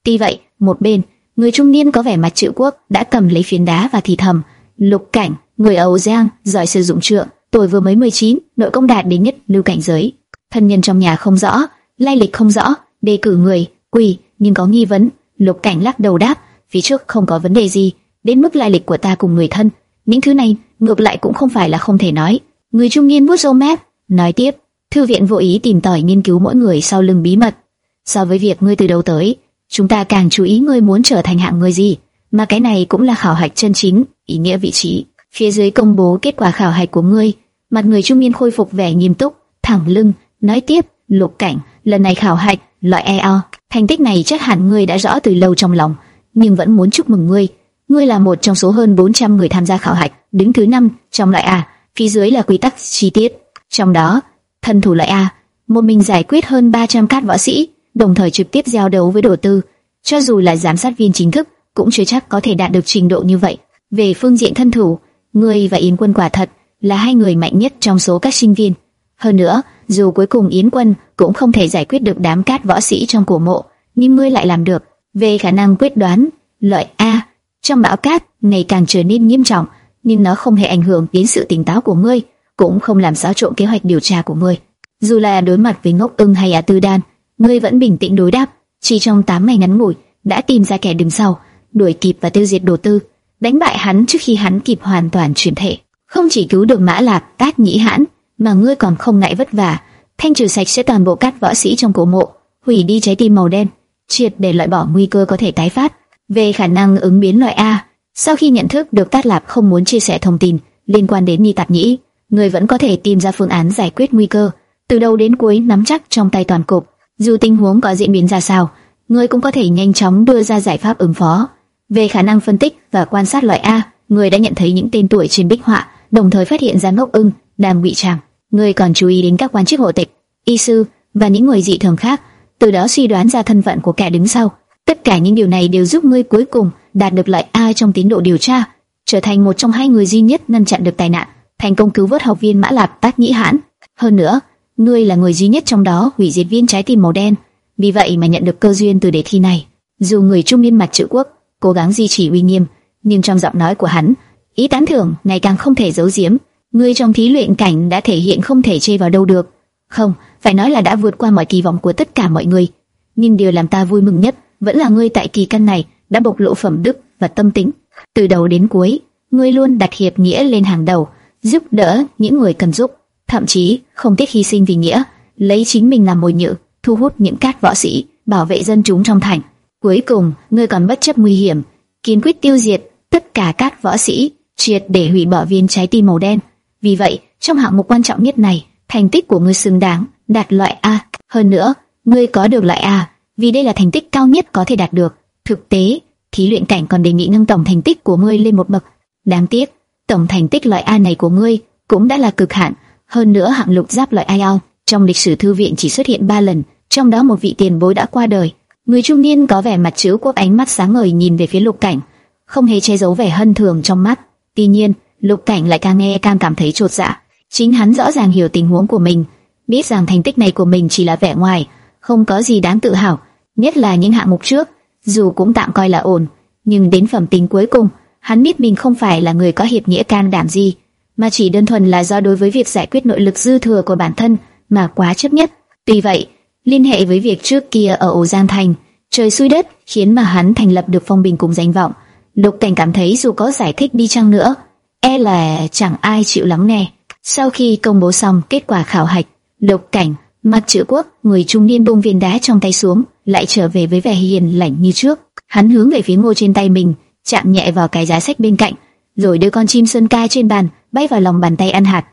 Tuy vậy, một bên Người trung niên có vẻ mặt chịu quốc đã cầm lấy phiến đá và thì thầm, Lục Cảnh, người Âu Giang, giỏi sử dụng trượng, tuổi vừa mới 19, nội công đạt đến nhất lưu cảnh giới. Thân nhân trong nhà không rõ, lai lịch không rõ, đề cử người, quỳ, nhưng có nghi vấn. Lục Cảnh lắc đầu đáp, phía trước không có vấn đề gì, đến mức lai lịch của ta cùng người thân, những thứ này ngược lại cũng không phải là không thể nói. Người trung niên vuốt râu mép, nói tiếp, thư viện vô ý tìm tòi nghiên cứu mỗi người sau lưng bí mật. So với việc ngươi từ đầu tới chúng ta càng chú ý ngươi muốn trở thành hạng người gì, mà cái này cũng là khảo hạch chân chính, ý nghĩa vị trí. Phía dưới công bố kết quả khảo hạch của ngươi, mặt người trung niên khôi phục vẻ nghiêm túc, thẳng lưng, nói tiếp, lục cảnh, lần này khảo hạch loại EO. Thành tích này chắc hẳn ngươi đã rõ từ lâu trong lòng, nhưng vẫn muốn chúc mừng ngươi. Ngươi là một trong số hơn 400 người tham gia khảo hạch, đứng thứ 5 trong loại A. Phía dưới là quy tắc chi tiết. Trong đó, thân thủ loại A, một mình giải quyết hơn 300 cát võ sĩ, đồng thời trực tiếp giao đấu với đồ tư. Cho dù là giám sát viên chính thức, cũng chưa chắc có thể đạt được trình độ như vậy. Về phương diện thân thủ, ngươi và Yến Quân quả thật là hai người mạnh nhất trong số các sinh viên. Hơn nữa, dù cuối cùng Yến Quân cũng không thể giải quyết được đám cát võ sĩ trong cổ mộ, nhưng ngươi lại làm được. Về khả năng quyết đoán, loại A trong bão cát ngày càng trở nên nghiêm trọng, nhưng nó không hề ảnh hưởng đến sự tỉnh táo của ngươi, cũng không làm xáo trộn kế hoạch điều tra của ngươi. Dù là đối mặt với ngốc ưng hay Á tư đan, ngươi vẫn bình tĩnh đối đáp. Chỉ trong 8 ngày ngắn ngủi, đã tìm ra kẻ đứng sau, đuổi kịp và tiêu diệt đồ tư, đánh bại hắn trước khi hắn kịp hoàn toàn chuyển thể. Không chỉ cứu được Mã Lạc, Tát Nhĩ Hãn, mà ngươi còn không ngại vất vả, thanh trừ sạch sẽ toàn bộ các võ sĩ trong cổ mộ, hủy đi trái tim màu đen, triệt để loại bỏ nguy cơ có thể tái phát. Về khả năng ứng biến loại A, sau khi nhận thức được Tát Lạp không muốn chia sẻ thông tin liên quan đến ni Tạp Nhĩ, ngươi vẫn có thể tìm ra phương án giải quyết nguy cơ, từ đầu đến cuối nắm chắc trong tay toàn cục. Dù tình huống có diễn biến ra sao, ngươi cũng có thể nhanh chóng đưa ra giải pháp ứng phó. Về khả năng phân tích và quan sát loại A, ngươi đã nhận thấy những tên tuổi trên bích họa, đồng thời phát hiện ra ngốc ưng đàm ngụy tràng. Ngươi còn chú ý đến các quan chức hộ tịch, y sư và những người dị thường khác, từ đó suy đoán ra thân phận của kẻ đứng sau. Tất cả những điều này đều giúp ngươi cuối cùng đạt được loại A trong tiến độ điều tra, trở thành một trong hai người duy nhất ngăn chặn được tai nạn, thành công cứu vớt học viên Mã Lạp tác Nhĩ Hãn. Hơn nữa, ngươi là người duy nhất trong đó hủy diệt viên trái tim màu đen, vì vậy mà nhận được cơ duyên từ đề thi này. Dù người trung niên mặt chữ quốc cố gắng duy trì uy nghiêm, nhưng trong giọng nói của hắn, ý tán thưởng ngày càng không thể giấu giếm. Ngươi trong thí luyện cảnh đã thể hiện không thể chê vào đâu được. Không, phải nói là đã vượt qua mọi kỳ vọng của tất cả mọi người. Nhưng điều làm ta vui mừng nhất vẫn là ngươi tại kỳ căn này đã bộc lộ phẩm đức và tâm tính. Từ đầu đến cuối, ngươi luôn đặt hiệp nghĩa lên hàng đầu, giúp đỡ những người cần giúp, thậm chí không tiếc hy sinh vì nghĩa, lấy chính mình làm mồi nhử, thu hút những cát võ sĩ, bảo vệ dân chúng trong thành. Cuối cùng, ngươi còn bất chấp nguy hiểm, kiên quyết tiêu diệt tất cả các võ sĩ, triệt để hủy bỏ viên trái tim màu đen. Vì vậy, trong hạng mục quan trọng nhất này, thành tích của ngươi xứng đáng đạt loại A. Hơn nữa, ngươi có được loại A, vì đây là thành tích cao nhất có thể đạt được. Thực tế, thí luyện cảnh còn đề nghị nâng tổng thành tích của ngươi lên một bậc. Đáng tiếc, tổng thành tích loại A này của ngươi cũng đã là cực hạn. Hơn nữa hạng lục giáp loại IELTS trong lịch sử thư viện chỉ xuất hiện 3 lần, trong đó một vị tiền bối đã qua đời. Người trung niên có vẻ mặt chứa quốc ánh mắt sáng ngời nhìn về phía lục cảnh, không hề che giấu vẻ hân thường trong mắt. Tuy nhiên, lục cảnh lại càng nghe càng cảm thấy trột dạ. Chính hắn rõ ràng hiểu tình huống của mình, biết rằng thành tích này của mình chỉ là vẻ ngoài, không có gì đáng tự hào, nhất là những hạng mục trước, dù cũng tạm coi là ổn, nhưng đến phẩm tính cuối cùng, hắn biết mình không phải là người có hiệp nghĩa can đảm gì, mà chỉ đơn thuần là do đối với việc giải quyết nội lực dư thừa của bản thân mà quá chấp nhất. Tuy vậy, liên hệ với việc trước kia ở ổ Giang Thành, trời xui đất khiến mà hắn thành lập được phong bình cùng danh vọng. Lục Cảnh cảm thấy dù có giải thích đi chăng nữa, e là chẳng ai chịu lắng nghe. Sau khi công bố xong kết quả khảo hạch, Lục Cảnh mặt chữ quốc, người trung niên buông viên đá trong tay xuống, lại trở về với vẻ hiền lành như trước. Hắn hướng về phía ngô trên tay mình, chạm nhẹ vào cái giá sách bên cạnh, rồi đưa con chim sơn ca trên bàn bay vào lòng bàn tay ăn hạt.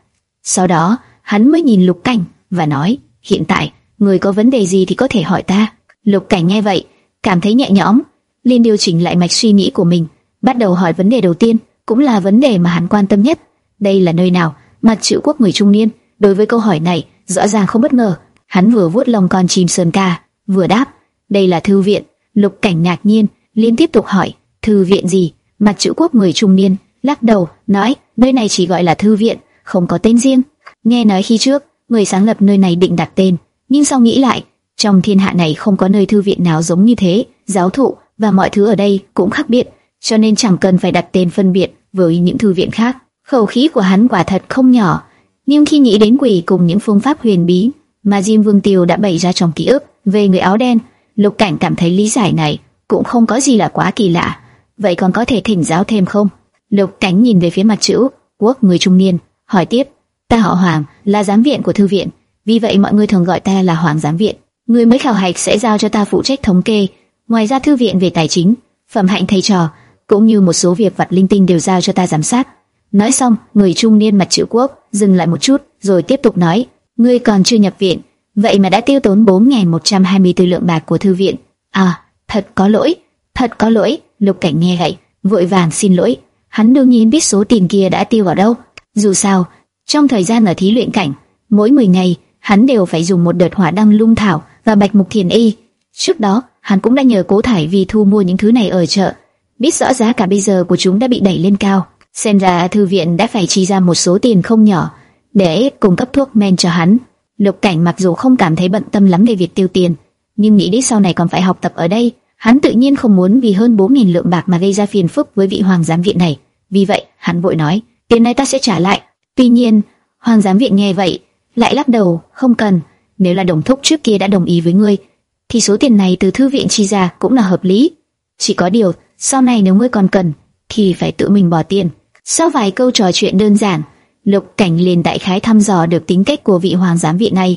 Sau đó, hắn mới nhìn Lục Cảnh và nói: "Hiện tại, người có vấn đề gì thì có thể hỏi ta." Lục Cảnh nghe vậy, cảm thấy nhẹ nhõm, liền điều chỉnh lại mạch suy nghĩ của mình, bắt đầu hỏi vấn đề đầu tiên, cũng là vấn đề mà hắn quan tâm nhất. Đây là nơi nào? Mặt chữ quốc người trung niên, đối với câu hỏi này, rõ ràng không bất ngờ. Hắn vừa vuốt lông con chim sơn ca, vừa đáp, đây là thư viện. Lục cảnh ngạc nhiên, liên tiếp tục hỏi, thư viện gì? Mặt chữ quốc người trung niên, lắc đầu, nói, nơi này chỉ gọi là thư viện, không có tên riêng. Nghe nói khi trước, người sáng lập nơi này định đặt tên, nhưng sau nghĩ lại, trong thiên hạ này không có nơi thư viện nào giống như thế, giáo thụ và mọi thứ ở đây cũng khác biệt, cho nên chẳng cần phải đặt tên phân biệt với những thư viện khác. Khẩu khí của hắn quả thật không nhỏ, nhưng khi nghĩ đến quỷ cùng những phương pháp huyền bí mà Diêm Vương Tiêu đã bày ra trong ký ức về người áo đen, Lục Cảnh cảm thấy lý giải này cũng không có gì là quá kỳ lạ. Vậy còn có thể thỉnh giáo thêm không? Lục Cảnh nhìn về phía mặt chữ quốc người trung niên, hỏi tiếp: Ta họ Hoàng, là giám viện của thư viện, vì vậy mọi người thường gọi ta là Hoàng giám viện. Người mới khảo hạch sẽ giao cho ta phụ trách thống kê, ngoài ra thư viện về tài chính, phẩm hạnh thầy trò, cũng như một số việc vặt linh tinh đều giao cho ta giám sát. Nói xong, người trung niên mặt chữ quốc dừng lại một chút, rồi tiếp tục nói: ngươi còn chưa nhập viện, vậy mà đã tiêu tốn 4.124 lượng bạc của thư viện. À, thật có lỗi, thật có lỗi. Lục Cảnh nghe vậy, vội vàng xin lỗi. Hắn đương nhiên biết số tiền kia đã tiêu vào đâu. Dù sao, trong thời gian ở thí luyện cảnh, mỗi 10 ngày hắn đều phải dùng một đợt hỏa đăng lung thảo và bạch mục thiền y. Trước đó, hắn cũng đã nhờ Cố Thải vì thu mua những thứ này ở chợ, biết rõ giá cả bây giờ của chúng đã bị đẩy lên cao. Xem ra thư viện đã phải chi ra một số tiền không nhỏ để cung cấp thuốc men cho hắn. Lục Cảnh mặc dù không cảm thấy bận tâm lắm về việc tiêu tiền, nhưng nghĩ đến sau này còn phải học tập ở đây, hắn tự nhiên không muốn vì hơn 4.000 lượng bạc mà gây ra phiền phức với vị hoàng giám viện này. Vì vậy, hắn vội nói, tiền này ta sẽ trả lại. Tuy nhiên, hoàng giám viện nghe vậy, lại lắc đầu, không cần. Nếu là đồng thúc trước kia đã đồng ý với ngươi, thì số tiền này từ thư viện chi ra cũng là hợp lý. Chỉ có điều, sau này nếu ngươi còn cần, thì phải tự mình bỏ tiền. Sau vài câu trò chuyện đơn giản, Lục Cảnh liền đại khái thăm dò được tính cách của vị hoàng giám viện này.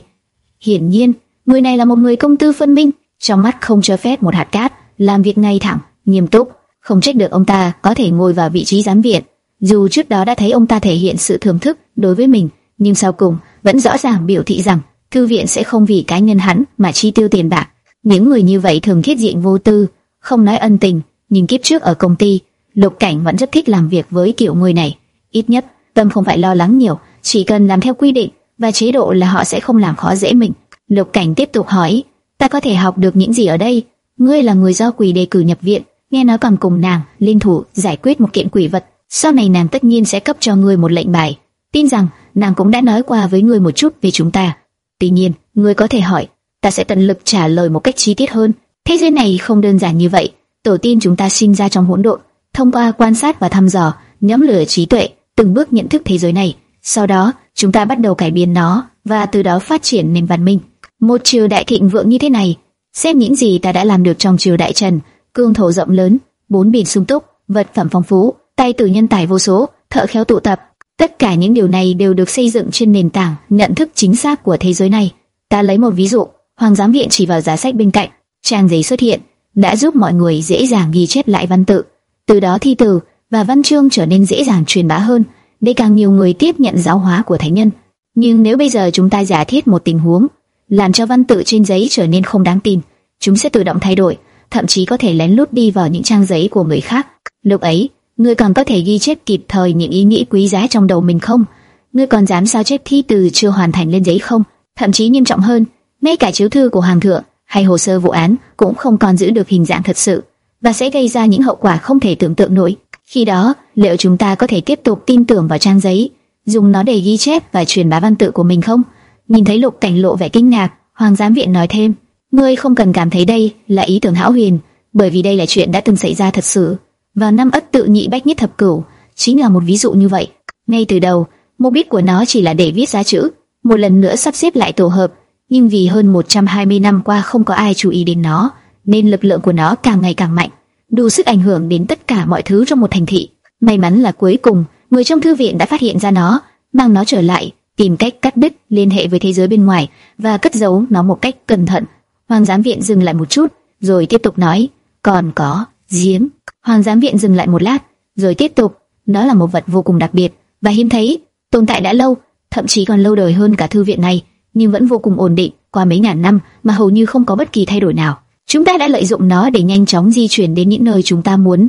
Hiển nhiên, người này là một người công tư phân minh, trong mắt không cho phép một hạt cát, làm việc ngay thẳng, nghiêm túc, không trách được ông ta có thể ngồi vào vị trí giám viện. Dù trước đó đã thấy ông ta thể hiện sự thưởng thức đối với mình, nhưng sau cùng vẫn rõ ràng biểu thị rằng thư viện sẽ không vì cá nhân hắn mà chi tiêu tiền bạc. Những người như vậy thường thiết diện vô tư, không nói ân tình, nhưng kiếp trước ở công ty, Lục Cảnh vẫn rất thích làm việc với kiểu người này. Ít nhất, tâm không phải lo lắng nhiều, chỉ cần làm theo quy định và chế độ là họ sẽ không làm khó dễ mình. Lục Cảnh tiếp tục hỏi, ta có thể học được những gì ở đây? Ngươi là người do quỷ đề cử nhập viện, nghe nói còn cùng nàng liên thủ giải quyết một kiện quỷ vật. Sau này nàng tất nhiên sẽ cấp cho ngươi một lệnh bài. Tin rằng nàng cũng đã nói qua với ngươi một chút về chúng ta. Tuy nhiên, ngươi có thể hỏi, ta sẽ tận lực trả lời một cách chi tiết hơn. Thế giới này không đơn giản như vậy. Tổ tiên chúng ta sinh ra trong hỗn độn, thông qua quan sát và thăm dò, nhóm lửa trí tuệ, từng bước nhận thức thế giới này. Sau đó, chúng ta bắt đầu cải biến nó và từ đó phát triển nền văn minh. Một triều đại thịnh vượng như thế này, xem những gì ta đã làm được trong triều đại Trần, cương thổ rộng lớn, bốn biển sung túc, vật phẩm phong phú, tay tử nhân tài vô số, thợ khéo tụ tập. Tất cả những điều này đều được xây dựng trên nền tảng nhận thức chính xác của thế giới này. Ta lấy một ví dụ, Hoàng giám viện chỉ vào giá sách bên cạnh, trang giấy xuất hiện, đã giúp mọi người dễ dàng ghi chép lại văn tự. Từ đó thi từ và văn chương trở nên dễ dàng truyền bá hơn, để càng nhiều người tiếp nhận giáo hóa của thánh nhân. Nhưng nếu bây giờ chúng ta giả thiết một tình huống, làm cho văn tự trên giấy trở nên không đáng tin, chúng sẽ tự động thay đổi, thậm chí có thể lén lút đi vào những trang giấy của người khác. Lúc ấy, ngươi còn có thể ghi chép kịp thời những ý nghĩ quý giá trong đầu mình không? Ngươi còn dám sao chép thi từ chưa hoàn thành lên giấy không? Thậm chí nghiêm trọng hơn, ngay cả chiếu thư của hoàng thượng hay hồ sơ vụ án cũng không còn giữ được hình dạng thật sự và sẽ gây ra những hậu quả không thể tưởng tượng nổi. Khi đó, liệu chúng ta có thể tiếp tục tin tưởng vào trang giấy, dùng nó để ghi chép và truyền bá văn tự của mình không? Nhìn thấy Lục Cảnh lộ vẻ kinh ngạc, Hoàng giám viện nói thêm: "Ngươi không cần cảm thấy đây là ý tưởng hão huyền, bởi vì đây là chuyện đã từng xảy ra thật sự. Vào năm Ất Tự Nhị Bách Nhất Thập Cửu, chính là một ví dụ như vậy. Ngay từ đầu, mục đích của nó chỉ là để viết ra chữ, một lần nữa sắp xếp lại tổ hợp, nhưng vì hơn 120 năm qua không có ai chú ý đến nó, nên lực lượng của nó càng ngày càng mạnh đủ sức ảnh hưởng đến tất cả mọi thứ trong một thành thị. May mắn là cuối cùng, người trong thư viện đã phát hiện ra nó, mang nó trở lại, tìm cách cắt đứt liên hệ với thế giới bên ngoài và cất giấu nó một cách cẩn thận. Hoàng giám viện dừng lại một chút, rồi tiếp tục nói, còn có giếng. Hoàng giám viện dừng lại một lát, rồi tiếp tục, nó là một vật vô cùng đặc biệt và hiếm thấy, tồn tại đã lâu, thậm chí còn lâu đời hơn cả thư viện này, nhưng vẫn vô cùng ổn định qua mấy ngàn năm mà hầu như không có bất kỳ thay đổi nào. Chúng ta đã lợi dụng nó để nhanh chóng di chuyển đến những nơi chúng ta muốn,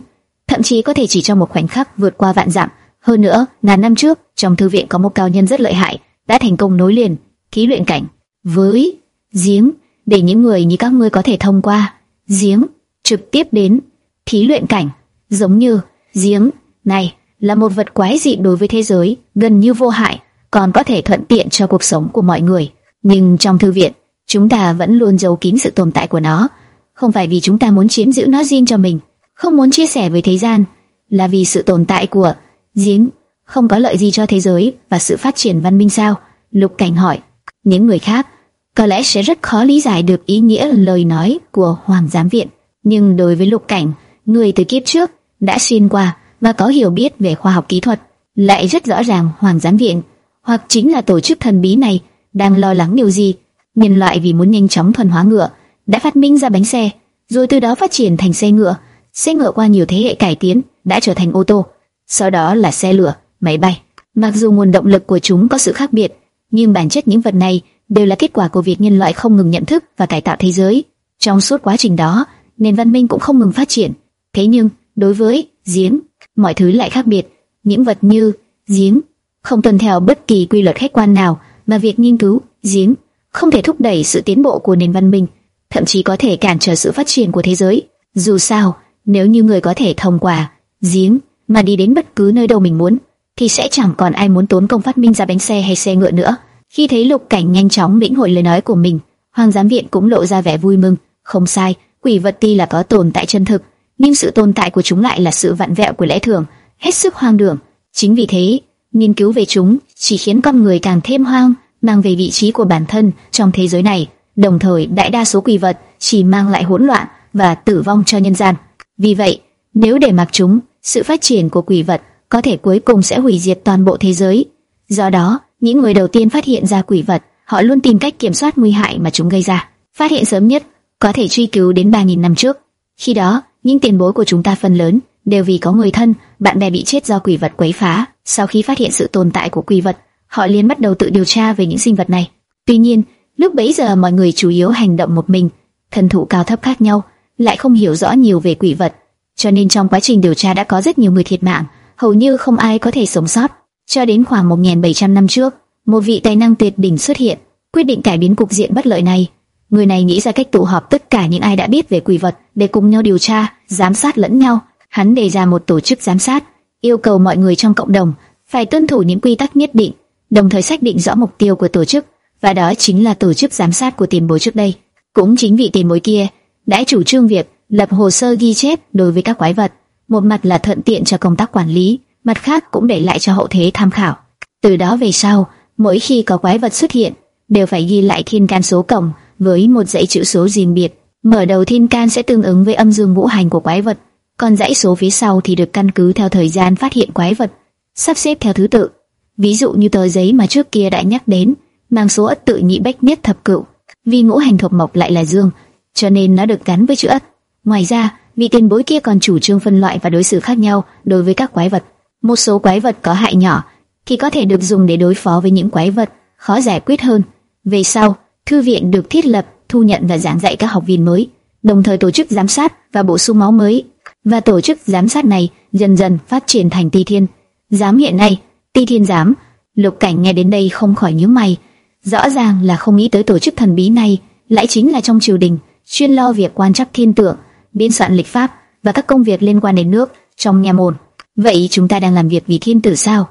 thậm chí có thể chỉ trong một khoảnh khắc vượt qua vạn dặm. Hơn nữa, ngàn năm trước, trong thư viện có một cao nhân rất lợi hại, đã thành công nối liền ký luyện cảnh với giếng để những người như các ngươi có thể thông qua giếng trực tiếp đến thí luyện cảnh, giống như giếng này là một vật quái dị đối với thế giới, gần như vô hại, còn có thể thuận tiện cho cuộc sống của mọi người. Nhưng trong thư viện, chúng ta vẫn luôn giấu kín sự tồn tại của nó không phải vì chúng ta muốn chiếm giữ nó riêng cho mình, không muốn chia sẻ với thế gian, là vì sự tồn tại của giếng không có lợi gì cho thế giới và sự phát triển văn minh sao? Lục Cảnh hỏi. Những người khác có lẽ sẽ rất khó lý giải được ý nghĩa lời nói của Hoàng giám viện, nhưng đối với Lục Cảnh, người từ kiếp trước đã xuyên qua và có hiểu biết về khoa học kỹ thuật, lại rất rõ ràng Hoàng giám viện hoặc chính là tổ chức thần bí này đang lo lắng điều gì. Nhân loại vì muốn nhanh chóng thuần hóa ngựa đã phát minh ra bánh xe, rồi từ đó phát triển thành xe ngựa. Xe ngựa qua nhiều thế hệ cải tiến đã trở thành ô tô, sau đó là xe lửa, máy bay. Mặc dù nguồn động lực của chúng có sự khác biệt, nhưng bản chất những vật này đều là kết quả của việc nhân loại không ngừng nhận thức và cải tạo thế giới. Trong suốt quá trình đó, nền văn minh cũng không ngừng phát triển. Thế nhưng, đối với giếng, mọi thứ lại khác biệt. Những vật như giếng không tuân theo bất kỳ quy luật khách quan nào, mà việc nghiên cứu giếng không thể thúc đẩy sự tiến bộ của nền văn minh, thậm chí có thể cản trở sự phát triển của thế giới. Dù sao, nếu như người có thể thông qua giếng mà đi đến bất cứ nơi đâu mình muốn, thì sẽ chẳng còn ai muốn tốn công phát minh ra bánh xe hay xe ngựa nữa. Khi thấy Lục Cảnh nhanh chóng lĩnh hội lời nói của mình, Hoàng giám viện cũng lộ ra vẻ vui mừng. Không sai, quỷ vật ti là có tồn tại chân thực, nhưng sự tồn tại của chúng lại là sự vặn vẹo của lẽ thường, hết sức hoang đường. Chính vì thế, nghiên cứu về chúng chỉ khiến con người càng thêm hoang, mang về vị trí của bản thân trong thế giới này. Đồng thời, đại đa số quỷ vật chỉ mang lại hỗn loạn và tử vong cho nhân gian. Vì vậy, nếu để mặc chúng, sự phát triển của quỷ vật có thể cuối cùng sẽ hủy diệt toàn bộ thế giới. Do đó, những người đầu tiên phát hiện ra quỷ vật, họ luôn tìm cách kiểm soát nguy hại mà chúng gây ra. Phát hiện sớm nhất có thể truy cứu đến 3.000 năm trước. Khi đó, những tiền bối của chúng ta phần lớn đều vì có người thân, bạn bè bị chết do quỷ vật quấy phá. Sau khi phát hiện sự tồn tại của quỷ vật, họ liền bắt đầu tự điều tra về những sinh vật này. Tuy nhiên, lúc bấy giờ mọi người chủ yếu hành động một mình, thần thụ cao thấp khác nhau, lại không hiểu rõ nhiều về quỷ vật, cho nên trong quá trình điều tra đã có rất nhiều người thiệt mạng, hầu như không ai có thể sống sót. Cho đến khoảng 1.700 năm trước, một vị tài năng tuyệt đỉnh xuất hiện, quyết định cải biến cục diện bất lợi này. Người này nghĩ ra cách tụ họp tất cả những ai đã biết về quỷ vật để cùng nhau điều tra, giám sát lẫn nhau. Hắn đề ra một tổ chức giám sát, yêu cầu mọi người trong cộng đồng phải tuân thủ những quy tắc nhất định, đồng thời xác định rõ mục tiêu của tổ chức, và đó chính là tổ chức giám sát của tiền bối trước đây. Cũng chính vị tiền bối kia đã chủ trương việc lập hồ sơ ghi chép đối với các quái vật, một mặt là thuận tiện cho công tác quản lý, mặt khác cũng để lại cho hậu thế tham khảo. Từ đó về sau, mỗi khi có quái vật xuất hiện, đều phải ghi lại thiên can số cổng với một dãy chữ số riêng biệt. Mở đầu thiên can sẽ tương ứng với âm dương ngũ hành của quái vật, còn dãy số phía sau thì được căn cứ theo thời gian phát hiện quái vật, sắp xếp theo thứ tự. Ví dụ như tờ giấy mà trước kia đã nhắc đến, mang số ất tự nhị bách nhất thập cửu, vì ngũ hành thuộc mộc lại là dương, cho nên nó được gắn với chữ ất. Ngoài ra, vị tiền bối kia còn chủ trương phân loại và đối xử khác nhau đối với các quái vật. Một số quái vật có hại nhỏ thì có thể được dùng để đối phó với những quái vật khó giải quyết hơn. Về sau, thư viện được thiết lập, thu nhận và giảng dạy các học viên mới, đồng thời tổ chức giám sát và bổ sung máu mới. Và tổ chức giám sát này dần dần phát triển thành Ti Thiên. Giám hiện nay, Ti Thiên giám, Lục Cảnh nghe đến đây không khỏi nhíu mày, rõ ràng là không nghĩ tới tổ chức thần bí này lại chính là trong triều đình, chuyên lo việc quan trắc thiên tượng biên soạn lịch pháp và các công việc liên quan đến nước trong nhà môn. Vậy chúng ta đang làm việc vì thiên tử sao?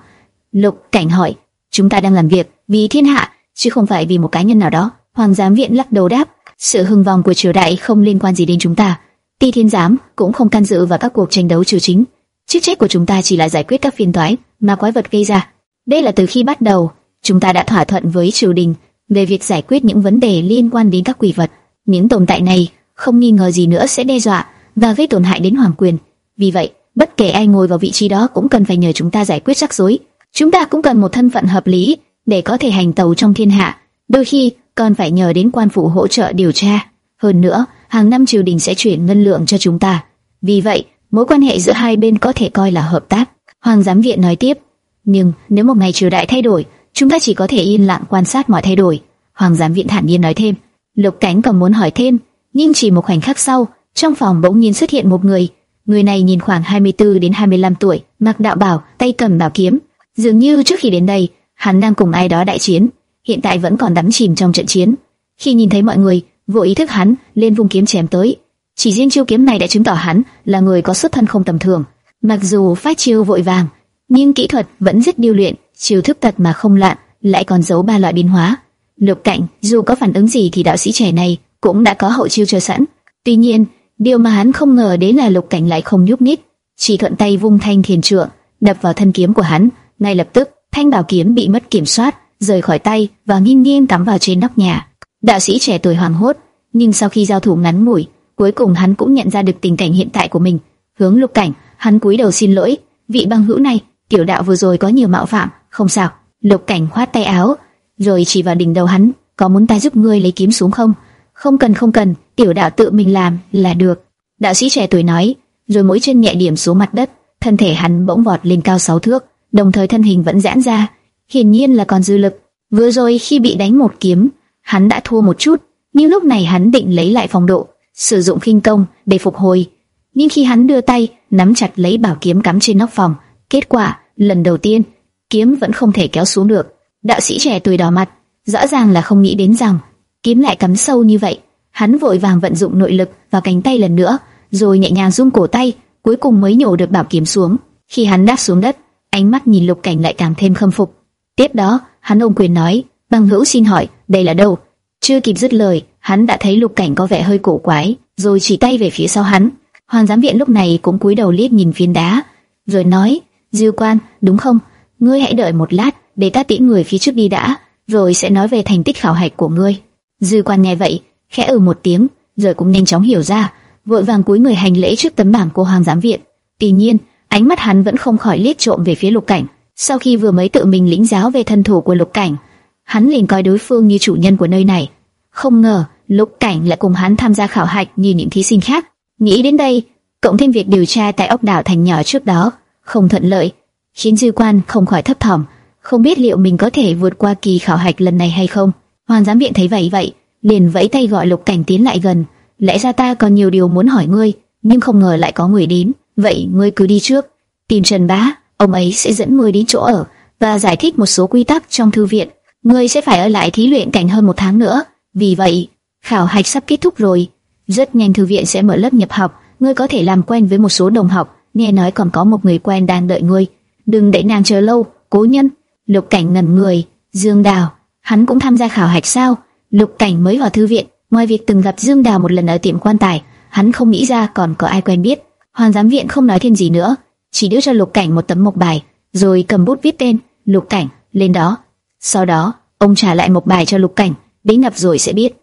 Lục Cảnh hỏi. Chúng ta đang làm việc vì thiên hạ, chứ không phải vì một cá nhân nào đó. Hoàng giám viện lắc đầu đáp. Sự hưng vong của triều đại không liên quan gì đến chúng ta. Ti thiên giám cũng không can dự vào các cuộc tranh đấu triều chính. Chức trách của chúng ta chỉ là giải quyết các phiền toái mà quái vật gây ra. Đây là từ khi bắt đầu, chúng ta đã thỏa thuận với triều đình về việc giải quyết những vấn đề liên quan đến các quỷ vật. Những tồn tại này không nghi ngờ gì nữa sẽ đe dọa và gây tổn hại đến hoàng quyền. Vì vậy, bất kể ai ngồi vào vị trí đó cũng cần phải nhờ chúng ta giải quyết rắc rối. Chúng ta cũng cần một thân phận hợp lý để có thể hành tàu trong thiên hạ. Đôi khi còn phải nhờ đến quan phủ hỗ trợ điều tra. Hơn nữa, hàng năm triều đình sẽ chuyển ngân lượng cho chúng ta. Vì vậy, mối quan hệ giữa hai bên có thể coi là hợp tác. Hoàng giám viện nói tiếp. Nhưng nếu một ngày triều đại thay đổi, chúng ta chỉ có thể yên lặng quan sát mọi thay đổi. Hoàng giám viện thản nhiên nói thêm. Lục Cánh còn muốn hỏi thêm, nhưng chỉ một khoảnh khắc sau, trong phòng bỗng nhiên xuất hiện một người. Người này nhìn khoảng 24 đến 25 tuổi, mặc đạo bào, tay cầm bảo kiếm, dường như trước khi đến đây, hắn đang cùng ai đó đại chiến, hiện tại vẫn còn đắm chìm trong trận chiến. Khi nhìn thấy mọi người, vô ý thức hắn lên vung kiếm chém tới. Chỉ riêng chiêu kiếm này đã chứng tỏ hắn là người có xuất thân không tầm thường. Mặc dù phát chiêu vội vàng, nhưng kỹ thuật vẫn rất điêu luyện, chiêu thức tật mà không lạn, lại còn giấu ba loại biến hóa. Lục Cảnh, dù có phản ứng gì thì đạo sĩ trẻ này cũng đã có hậu chiêu chờ sẵn. Tuy nhiên, điều mà hắn không ngờ đến là Lục Cảnh lại không nhúc nhích, chỉ thuận tay vung thanh thiền trượng đập vào thân kiếm của hắn. Ngay lập tức, thanh bảo kiếm bị mất kiểm soát, rời khỏi tay và nghiêng nghiêng cắm vào trên nóc nhà. Đạo sĩ trẻ tuổi hoảng hốt, nhưng sau khi giao thủ ngắn ngủi, cuối cùng hắn cũng nhận ra được tình cảnh hiện tại của mình. Hướng Lục Cảnh, hắn cúi đầu xin lỗi, vị băng hữu này, tiểu đạo vừa rồi có nhiều mạo phạm, không sao. Lục Cảnh khoát tay áo, rồi chỉ vào đỉnh đầu hắn, có muốn ta giúp ngươi lấy kiếm xuống không? Không cần không cần, tiểu đạo tự mình làm là được. Đạo sĩ trẻ tuổi nói, rồi mỗi chân nhẹ điểm xuống mặt đất, thân thể hắn bỗng vọt lên cao sáu thước, đồng thời thân hình vẫn giãn ra, hiển nhiên là còn dư lực. Vừa rồi khi bị đánh một kiếm, hắn đã thua một chút, nhưng lúc này hắn định lấy lại phong độ, sử dụng khinh công để phục hồi. Nhưng khi hắn đưa tay nắm chặt lấy bảo kiếm cắm trên nóc phòng, kết quả lần đầu tiên kiếm vẫn không thể kéo xuống được. Đạo sĩ trẻ tuổi đỏ mặt, rõ ràng là không nghĩ đến rằng kiếm lại cắm sâu như vậy. Hắn vội vàng vận dụng nội lực vào cánh tay lần nữa, rồi nhẹ nhàng rung cổ tay, cuối cùng mới nhổ được bảo kiếm xuống. Khi hắn đáp xuống đất, ánh mắt nhìn Lục Cảnh lại càng thêm khâm phục. Tiếp đó, hắn ôm quyền nói, "Băng Hữu xin hỏi, đây là đâu?" Chưa kịp dứt lời, hắn đã thấy Lục Cảnh có vẻ hơi cổ quái, rồi chỉ tay về phía sau hắn. Hoàng giám viện lúc này cũng cúi đầu liếc nhìn phiến đá, rồi nói, "Dư Quan, đúng không? Ngươi hãy đợi một lát, để ta tiễn người phía trước đi đã, rồi sẽ nói về thành tích khảo hạch của ngươi." Dư Quan nghe vậy, khẽ ừ một tiếng, rồi cũng nhanh chóng hiểu ra, vội vàng cúi người hành lễ trước tấm bảng của Hoàng giám viện. Tuy nhiên, ánh mắt hắn vẫn không khỏi liếc trộm về phía Lục Cảnh. Sau khi vừa mới tự mình lĩnh giáo về thân thủ của Lục Cảnh, hắn liền coi đối phương như chủ nhân của nơi này. Không ngờ, Lục Cảnh lại cùng hắn tham gia khảo hạch như những thí sinh khác. Nghĩ đến đây, cộng thêm việc điều tra tại ốc đảo thành nhỏ trước đó không thuận lợi, khiến dư quan không khỏi thấp thỏm, không biết liệu mình có thể vượt qua kỳ khảo hạch lần này hay không. Hoàng giám viện thấy vậy vậy, liền vẫy tay gọi Lục Cảnh tiến lại gần. Lẽ ra ta còn nhiều điều muốn hỏi ngươi, nhưng không ngờ lại có người đến. Vậy ngươi cứ đi trước, tìm Trần Bá, ông ấy sẽ dẫn ngươi đến chỗ ở và giải thích một số quy tắc trong thư viện. Ngươi sẽ phải ở lại thí luyện cảnh hơn một tháng nữa. Vì vậy, khảo hạch sắp kết thúc rồi, rất nhanh thư viện sẽ mở lớp nhập học, ngươi có thể làm quen với một số đồng học. Nghe nói còn có một người quen đang đợi ngươi, đừng để nàng chờ lâu. Cố nhân, Lục Cảnh ngẩn người, Dương Đào, hắn cũng tham gia khảo hạch sao? Lục Cảnh mới vào thư viện, ngoài việc từng gặp Dương Đào một lần ở tiệm quan tài, hắn không nghĩ ra còn có ai quen biết. Hoàng giám viện không nói thêm gì nữa, chỉ đưa cho Lục Cảnh một tấm mộc bài, rồi cầm bút viết tên Lục Cảnh lên đó. Sau đó, ông trả lại mộc bài cho Lục Cảnh, đến gặp rồi sẽ biết.